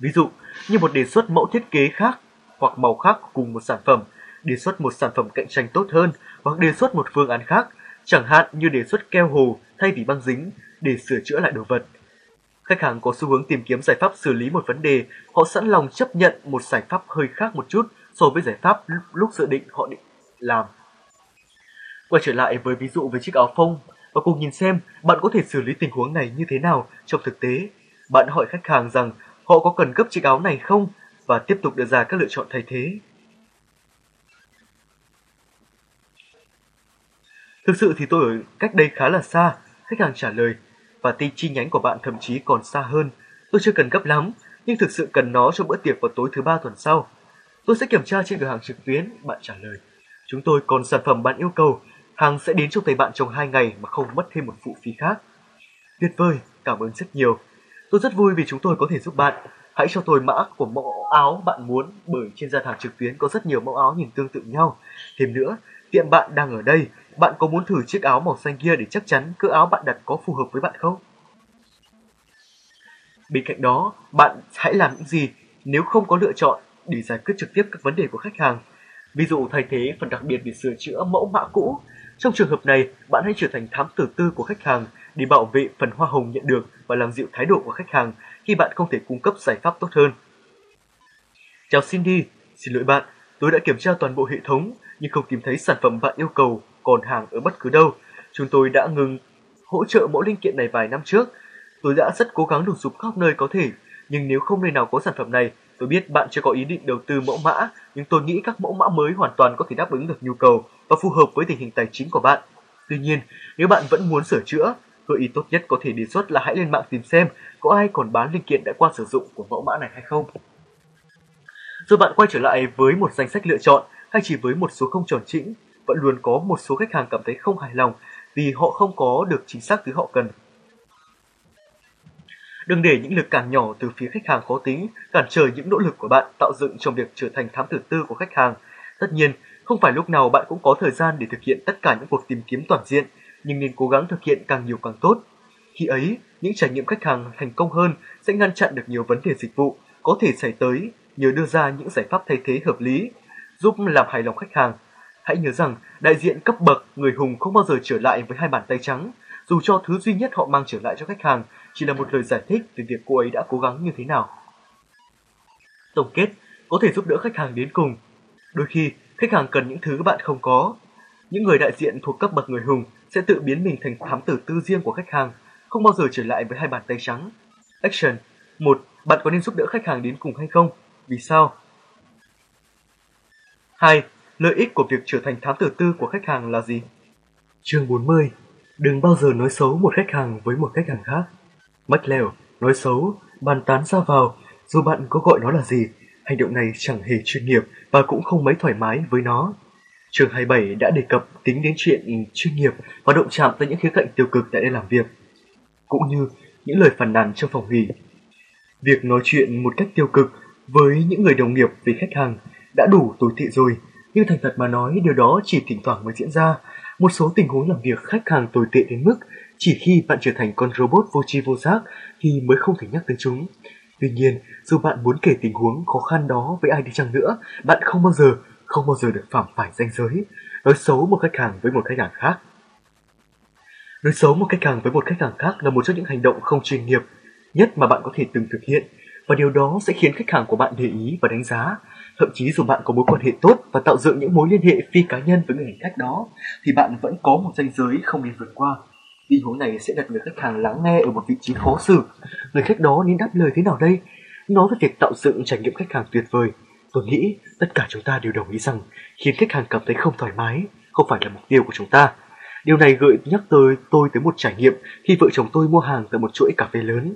Ví dụ, như một đề xuất mẫu thiết kế khác hoặc màu khác cùng một sản phẩm, đề xuất một sản phẩm cạnh tranh tốt hơn hoặc đề xuất một phương án khác, chẳng hạn như đề xuất keo hồ thay vì băng dính để sửa chữa lại đồ vật. Khách hàng có xu hướng tìm kiếm giải pháp xử lý một vấn đề, họ sẵn lòng chấp nhận một giải pháp hơi khác một chút so với giải pháp lúc dự định họ định làm. Quay trở lại với ví dụ về chiếc áo phông và cùng nhìn xem bạn có thể xử lý tình huống này như thế nào trong thực tế. Bạn hỏi khách hàng rằng họ có cần cấp chiếc áo này không và tiếp tục đưa ra các lựa chọn thay thế. Thực sự thì tôi ở cách đây khá là xa, khách hàng trả lời, và tin chi nhánh của bạn thậm chí còn xa hơn. Tôi chưa cần gấp lắm, nhưng thực sự cần nó cho bữa tiệc vào tối thứ ba tuần sau. Tôi sẽ kiểm tra trên cửa hàng trực tuyến, bạn trả lời. Chúng tôi còn sản phẩm bạn yêu cầu, hàng sẽ đến trong tay bạn trong hai ngày mà không mất thêm một phụ phí khác. Tuyệt vời, cảm ơn rất nhiều. Tôi rất vui vì chúng tôi có thể giúp bạn. Hãy cho tôi mã của mẫu áo bạn muốn bởi trên gian hàng trực tuyến có rất nhiều mẫu áo nhìn tương tự nhau. Thêm nữa, Hiện bạn đang ở đây, bạn có muốn thử chiếc áo màu xanh kia để chắc chắn cỡ áo bạn đặt có phù hợp với bạn không? Bên cạnh đó, bạn hãy làm những gì nếu không có lựa chọn để giải quyết trực tiếp các vấn đề của khách hàng. Ví dụ thay thế phần đặc biệt để sửa chữa mẫu mã cũ. Trong trường hợp này, bạn hãy trở thành thám tử tư của khách hàng để bảo vệ phần hoa hồng nhận được và làm dịu thái độ của khách hàng khi bạn không thể cung cấp giải pháp tốt hơn. Chào Cindy, xin lỗi bạn, tôi đã kiểm tra toàn bộ hệ thống nhưng không tìm thấy sản phẩm bạn yêu cầu còn hàng ở bất cứ đâu. Chúng tôi đã ngừng hỗ trợ mẫu linh kiện này vài năm trước. Tôi đã rất cố gắng đục sụp khắp nơi có thể, nhưng nếu không nơi nào có sản phẩm này, tôi biết bạn chưa có ý định đầu tư mẫu mã, nhưng tôi nghĩ các mẫu mã mới hoàn toàn có thể đáp ứng được nhu cầu và phù hợp với tình hình tài chính của bạn. Tuy nhiên, nếu bạn vẫn muốn sửa chữa, gợi ý tốt nhất có thể đề xuất là hãy lên mạng tìm xem có ai còn bán linh kiện đã qua sử dụng của mẫu mã này hay không. Rồi bạn quay trở lại với một danh sách lựa chọn hay chỉ với một số không tròn chỉnh, vẫn luôn có một số khách hàng cảm thấy không hài lòng vì họ không có được chính xác thứ họ cần. Đừng để những lực cản nhỏ từ phía khách hàng khó tính cản trở những nỗ lực của bạn tạo dựng trong việc trở thành thám tử tư của khách hàng. Tất nhiên, không phải lúc nào bạn cũng có thời gian để thực hiện tất cả những cuộc tìm kiếm toàn diện, nhưng nên cố gắng thực hiện càng nhiều càng tốt. Khi ấy, những trải nghiệm khách hàng thành công hơn sẽ ngăn chặn được nhiều vấn đề dịch vụ có thể xảy tới nhờ đưa ra những giải pháp thay thế hợp lý, giúp làm hài lòng khách hàng. Hãy nhớ rằng, đại diện cấp bậc người hùng không bao giờ trở lại với hai bàn tay trắng, dù cho thứ duy nhất họ mang trở lại cho khách hàng chỉ là một lời giải thích về việc cô ấy đã cố gắng như thế nào. Tổng kết có thể giúp đỡ khách hàng đến cùng. Đôi khi, khách hàng cần những thứ bạn không có. Những người đại diện thuộc cấp bậc người hùng sẽ tự biến mình thành thám tử tư riêng của khách hàng, không bao giờ trở lại với hai bàn tay trắng. Action 1. Bạn có nên giúp đỡ khách hàng đến cùng hay không? Vì sao? 2. Lợi ích của việc trở thành thám tử tư của khách hàng là gì? Chương 40 Đừng bao giờ nói xấu một khách hàng với một khách hàng khác. Mách lèo, nói xấu, bàn tán ra vào, dù bạn có gọi nó là gì, hành động này chẳng hề chuyên nghiệp và cũng không mấy thoải mái với nó. Trường 27 đã đề cập tính đến chuyện chuyên nghiệp và động chạm tới những khía cạnh tiêu cực tại nơi làm việc, cũng như những lời phản nàn trong phòng nghỉ. Việc nói chuyện một cách tiêu cực với những người đồng nghiệp về khách hàng đã đủ tồi tệ rồi, nhưng thành thật mà nói điều đó chỉ thỉnh thoảng mới diễn ra. Một số tình huống làm việc khách hàng tồi tệ đến mức chỉ khi bạn trở thành con robot vô tri vô giác thì mới không thể nhắc tới chúng. Tuy nhiên, dù bạn muốn kể tình huống khó khăn đó với ai đi chăng nữa, bạn không bao giờ, không bao giờ được phạm phải danh giới, nói xấu một khách hàng với một khách hàng khác. Nói xấu một khách hàng với một khách hàng khác là một trong những hành động không chuyên nghiệp nhất mà bạn có thể từng thực hiện, và điều đó sẽ khiến khách hàng của bạn để ý và đánh giá. Thậm chí dù bạn có mối quan hệ tốt và tạo dựng những mối liên hệ phi cá nhân với người hành khách đó, thì bạn vẫn có một ranh giới không nên vượt qua. Tình huống này sẽ đặt người khách hàng lắng nghe ở một vị trí khó xử. Người khách đó nên đáp lời thế nào đây? Nói về việc tạo dựng trải nghiệm khách hàng tuyệt vời, tôi nghĩ tất cả chúng ta đều đồng ý rằng khiến khách hàng cảm thấy không thoải mái không phải là mục tiêu của chúng ta. Điều này gợi nhắc tới tôi tới một trải nghiệm khi vợ chồng tôi mua hàng tại một chuỗi cà phê lớn.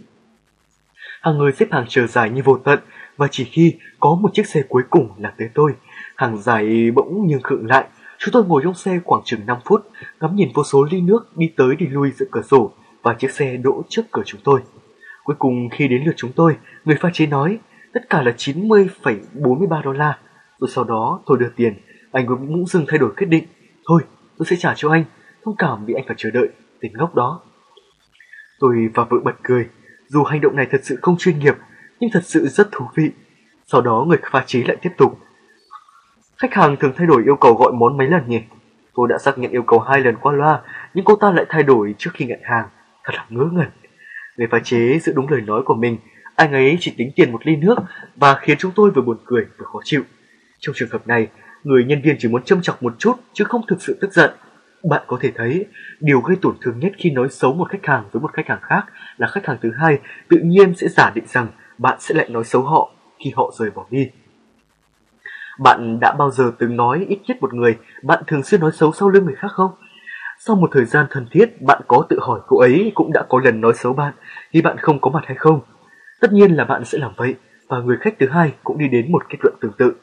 Hàng người xếp hàng chờ dài như vô tận và chỉ khi có một chiếc xe cuối cùng là tới tôi, hàng dài bỗng nhưng khựng lại Chúng tôi ngồi trong xe khoảng chừng 5 phút, ngắm nhìn vô số ly nước đi tới đi lui giữa cửa sổ và chiếc xe đỗ trước cửa chúng tôi. Cuối cùng khi đến lượt chúng tôi, người pha chế nói tất cả là 90,43 đô la. Rồi sau đó tôi đưa tiền, anh cũng dừng thay đổi quyết định. Thôi, tôi sẽ trả cho anh, thông cảm vì anh phải chờ đợi, tên ngốc đó. Tôi và vợ bật cười, dù hành động này thật sự không chuyên nghiệp, nhưng thật sự rất thú vị. Sau đó người pha chế lại tiếp tục Khách hàng thường thay đổi yêu cầu gọi món mấy lần nhỉ? Tôi đã xác nhận yêu cầu hai lần qua loa, nhưng cô ta lại thay đổi trước khi nhận hàng. Thật là ngớ ngẩn. Người pha chế giữ đúng lời nói của mình, anh ấy chỉ tính tiền một ly nước và khiến chúng tôi vừa buồn cười vừa khó chịu. Trong trường hợp này, người nhân viên chỉ muốn châm chọc một chút chứ không thực sự tức giận. Bạn có thể thấy, điều gây tổn thương nhất khi nói xấu một khách hàng với một khách hàng khác là khách hàng thứ hai tự nhiên sẽ giả định rằng bạn sẽ lại nói xấu họ khi họ rời bỏ đi. Bạn đã bao giờ từng nói ít nhất một người bạn thường xuyên nói xấu sau lưng người khác không? Sau một thời gian thân thiết, bạn có tự hỏi cô ấy cũng đã có lần nói xấu bạn khi bạn không có mặt hay không? Tất nhiên là bạn sẽ làm vậy và người khách thứ hai cũng đi đến một kết luận tương tự.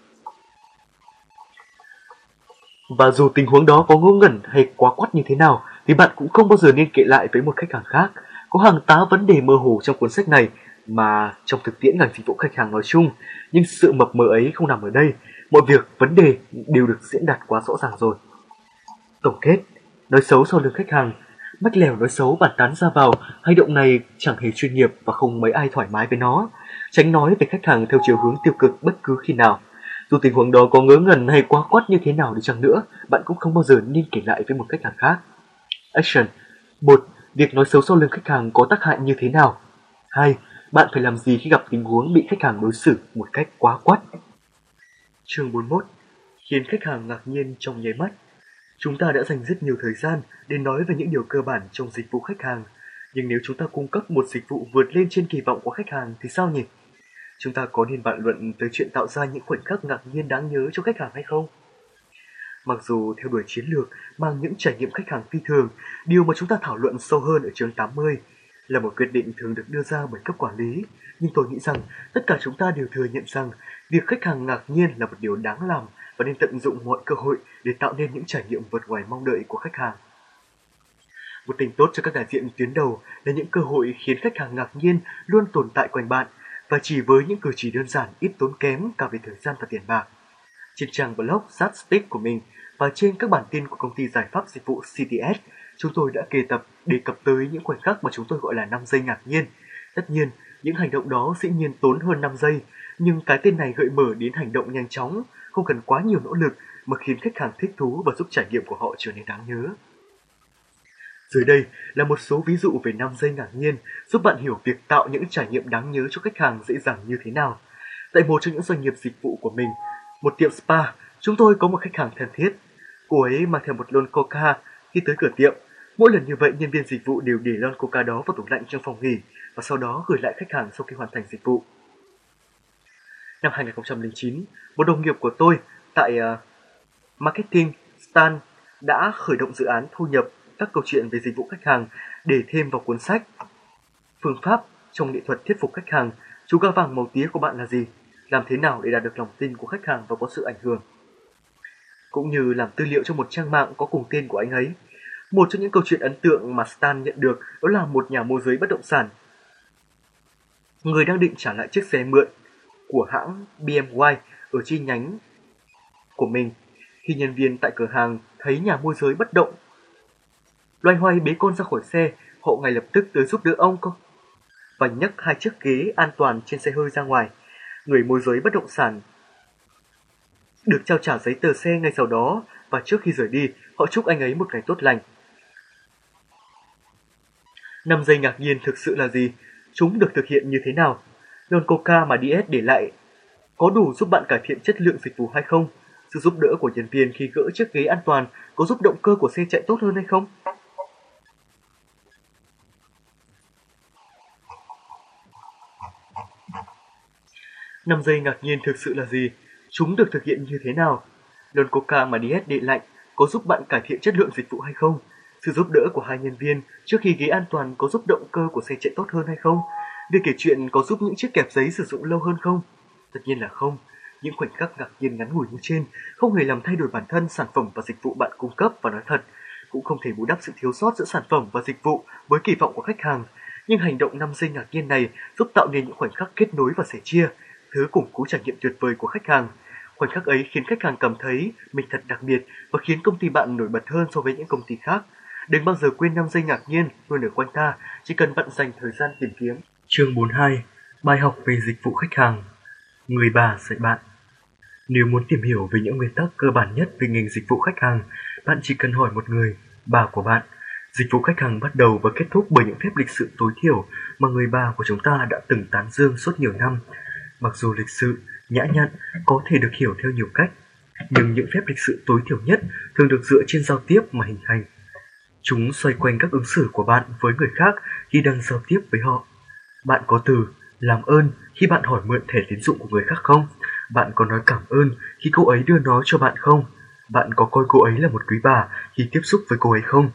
Và dù tình huống đó có ngô ngẩn hay quá quắt như thế nào thì bạn cũng không bao giờ nên kể lại với một khách hàng khác. Có hàng tá vấn đề mơ hồ trong cuốn sách này mà trong thực tiễn ngành dịch vụ khách hàng nói chung, nhưng sự mập mờ ấy không nằm ở đây mọi việc, vấn đề đều được diễn đạt quá rõ ràng rồi. Tổng kết, nói xấu sau lưng khách hàng, mách lèo nói xấu bàn tán ra vào, hành động này chẳng hề chuyên nghiệp và không mấy ai thoải mái với nó. Tránh nói về khách hàng theo chiều hướng tiêu cực bất cứ khi nào. Dù tình huống đó có ngớ ngẩn hay quá quát như thế nào đi chăng nữa, bạn cũng không bao giờ nên kể lại với một khách hàng khác. Action 1. Việc nói xấu sau lưng khách hàng có tác hại như thế nào? 2. Bạn phải làm gì khi gặp tình huống bị khách hàng đối xử một cách quá quát? Chương 41 Khiến khách hàng ngạc nhiên trong nháy mắt Chúng ta đã dành rất nhiều thời gian để nói về những điều cơ bản trong dịch vụ khách hàng. Nhưng nếu chúng ta cung cấp một dịch vụ vượt lên trên kỳ vọng của khách hàng thì sao nhỉ? Chúng ta có nên bàn luận tới chuyện tạo ra những khoảnh khắc ngạc nhiên đáng nhớ cho khách hàng hay không? Mặc dù theo đuổi chiến lược mang những trải nghiệm khách hàng phi thường, điều mà chúng ta thảo luận sâu hơn ở chương 80 là một quyết định thường được đưa ra bởi cấp quản lý, nhưng tôi nghĩ rằng tất cả chúng ta đều thừa nhận rằng việc khách hàng ngạc nhiên là một điều đáng làm và nên tận dụng mọi cơ hội để tạo nên những trải nghiệm vượt ngoài mong đợi của khách hàng. Một tình tốt cho các đại diện tuyến đầu là những cơ hội khiến khách hàng ngạc nhiên luôn tồn tại quanh bạn và chỉ với những cử chỉ đơn giản ít tốn kém cả về thời gian và tiền bạc. Trên trang blog Satstick của mình và trên các bản tin của công ty giải pháp dịch vụ CTS, chúng tôi đã kê tập đề cập tới những khoảnh khắc mà chúng tôi gọi là 5 giây ngạc nhiên. Tất nhiên, những hành động đó dĩ nhiên tốn hơn 5 giây, nhưng cái tên này gợi mở đến hành động nhanh chóng, không cần quá nhiều nỗ lực mà khiến khách hàng thích thú và giúp trải nghiệm của họ trở nên đáng nhớ. Dưới đây là một số ví dụ về 5 giây ngạc nhiên giúp bạn hiểu việc tạo những trải nghiệm đáng nhớ cho khách hàng dễ dàng như thế nào. Tại một trong những doanh nghiệp dịch vụ của mình, một tiệm spa, chúng tôi có một khách hàng thân thiết. Cô ấy mang theo một lon coca khi tới cửa tiệm. Mỗi lần như vậy, nhân viên dịch vụ đều để lon coca đó vào tủ lạnh trong phòng nghỉ và sau đó gửi lại khách hàng sau khi hoàn thành dịch vụ. Năm 2009, một đồng nghiệp của tôi tại uh, Marketing Stan đã khởi động dự án thu nhập các câu chuyện về dịch vụ khách hàng để thêm vào cuốn sách. Phương pháp trong nghệ thuật thuyết phục khách hàng, chú gà vàng màu tía của bạn là gì? Làm thế nào để đạt được lòng tin của khách hàng và có sự ảnh hưởng? Cũng như làm tư liệu cho một trang mạng có cùng tên của anh ấy. Một trong những câu chuyện ấn tượng mà Stan nhận được đó là một nhà môi giới bất động sản. Người đang định trả lại chiếc xe mượn của hãng BMW ở chi nhánh của mình. Khi nhân viên tại cửa hàng thấy nhà môi giới bất động Loay hoay bế con ra khỏi xe, họ ngay lập tức tới giúp đỡ ông cơ. Và nhấc hai chiếc ghế an toàn trên xe hơi ra ngoài. Người môi giới bất động sản được trao trả giấy tờ xe ngay sau đó và trước khi rời đi, họ chúc anh ấy một ngày tốt lành. Năm giây ngạc nhiên thực sự là gì? Chúng được thực hiện như thế nào? Lon coca mà DS để lại có đủ giúp bạn cải thiện chất lượng dịch vụ hay không? Sự giúp đỡ của nhân viên khi gỡ chiếc ghế an toàn có giúp động cơ của xe chạy tốt hơn hay không? 5 giây ngạc nhiên thực sự là gì? Chúng được thực hiện như thế nào? Lon coca mà DS để lạnh có giúp bạn cải thiện chất lượng dịch vụ hay không? Sự giúp đỡ của hai nhân viên trước khi ghế an toàn có giúp động cơ của xe chạy tốt hơn hay không? Việc kể chuyện có giúp những chiếc kẹp giấy sử dụng lâu hơn không? Tất nhiên là không. Những khoảnh khắc ngạc nhiên ngắn ngủi như trên không hề làm thay đổi bản thân sản phẩm và dịch vụ bạn cung cấp và nói thật, cũng không thể bù đắp sự thiếu sót giữa sản phẩm và dịch vụ với kỳ vọng của khách hàng. Nhưng hành động 5 giây ngạc nhiên này giúp tạo nên những khoảnh khắc kết nối và sẻ chia, thứ củng cố trải nghiệm tuyệt vời của khách hàng. Khoảnh khắc ấy khiến khách hàng cảm thấy mình thật đặc biệt và khiến công ty bạn nổi bật hơn so với những công ty khác. Đừng bao giờ quên 5 giây ngạc nhiên luôn ở quanh ta, chỉ cần bạn dành thời gian tìm kiếm. Chương 42 Bài học về dịch vụ khách hàng Người bà dạy bạn Nếu muốn tìm hiểu về những nguyên tắc cơ bản nhất về ngành dịch vụ khách hàng, bạn chỉ cần hỏi một người, bà của bạn. Dịch vụ khách hàng bắt đầu và kết thúc bởi những phép lịch sự tối thiểu mà người bà của chúng ta đã từng tán dương suốt nhiều năm Mặc dù lịch sự, nhã nhặn có thể được hiểu theo nhiều cách, nhưng những phép lịch sự tối thiểu nhất thường được dựa trên giao tiếp mà hình thành. Chúng xoay quanh các ứng xử của bạn với người khác khi đang giao tiếp với họ. Bạn có từ làm ơn khi bạn hỏi mượn thẻ tín dụng của người khác không? Bạn có nói cảm ơn khi cô ấy đưa nó cho bạn không? Bạn có coi cô ấy là một quý bà khi tiếp xúc với cô ấy không?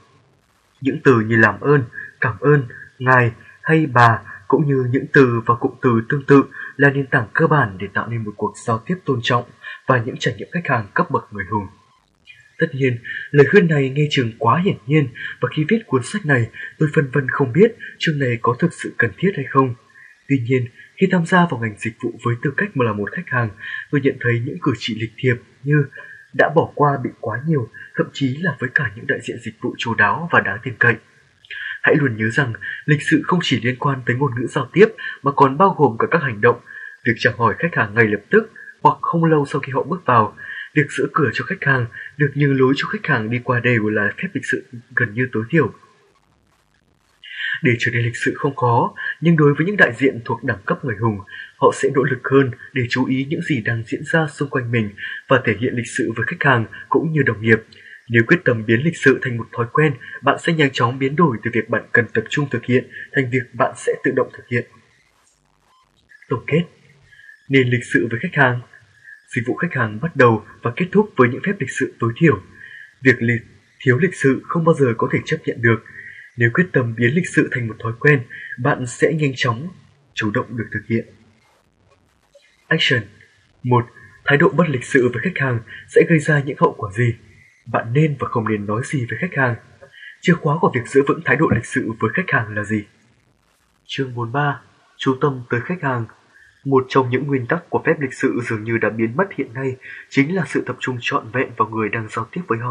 Những từ như làm ơn, cảm ơn, ngài hay bà cũng như những từ và cụm từ tương tự là nền tảng cơ bản để tạo nên một cuộc giao tiếp tôn trọng và những trải nghiệm khách hàng cấp bậc người hùng. Tất nhiên, lời khuyên này nghe chừng quá hiển nhiên và khi viết cuốn sách này, tôi phân vân không biết chương này có thực sự cần thiết hay không. Tuy nhiên, khi tham gia vào ngành dịch vụ với tư cách mà là một khách hàng, tôi nhận thấy những cử chỉ lịch thiệp như đã bỏ qua bị quá nhiều, thậm chí là với cả những đại diện dịch vụ chú đáo và đáng tin cậy. Hãy luôn nhớ rằng lịch sự không chỉ liên quan tới ngôn ngữ giao tiếp mà còn bao gồm cả các hành động. Việc chào hỏi khách hàng ngay lập tức hoặc không lâu sau khi họ bước vào, việc giữ cửa cho khách hàng, được nhường lối cho khách hàng đi qua đều là phép lịch sự gần như tối thiểu. Để trở nên lịch sự không khó, nhưng đối với những đại diện thuộc đẳng cấp người hùng, họ sẽ nỗ lực hơn để chú ý những gì đang diễn ra xung quanh mình và thể hiện lịch sự với khách hàng cũng như đồng nghiệp. Nếu quyết tâm biến lịch sự thành một thói quen, bạn sẽ nhanh chóng biến đổi từ việc bạn cần tập trung thực hiện thành việc bạn sẽ tự động thực hiện. Tổng kết Nên lịch sự với khách hàng Dịch vụ khách hàng bắt đầu và kết thúc với những phép lịch sự tối thiểu. Việc lịch, thiếu lịch sự không bao giờ có thể chấp nhận được. Nếu quyết tâm biến lịch sự thành một thói quen, bạn sẽ nhanh chóng chủ động được thực hiện. Action 1. Thái độ bất lịch sự với khách hàng sẽ gây ra những hậu quả gì? Bạn nên và không nên nói gì với khách hàng. Chìa khóa của việc giữ vững thái độ lịch sự với khách hàng là gì? Chương 43 Chú tâm tới khách hàng Một trong những nguyên tắc của phép lịch sự dường như đã biến mất hiện nay chính là sự tập trung trọn vẹn vào người đang giao tiếp với họ.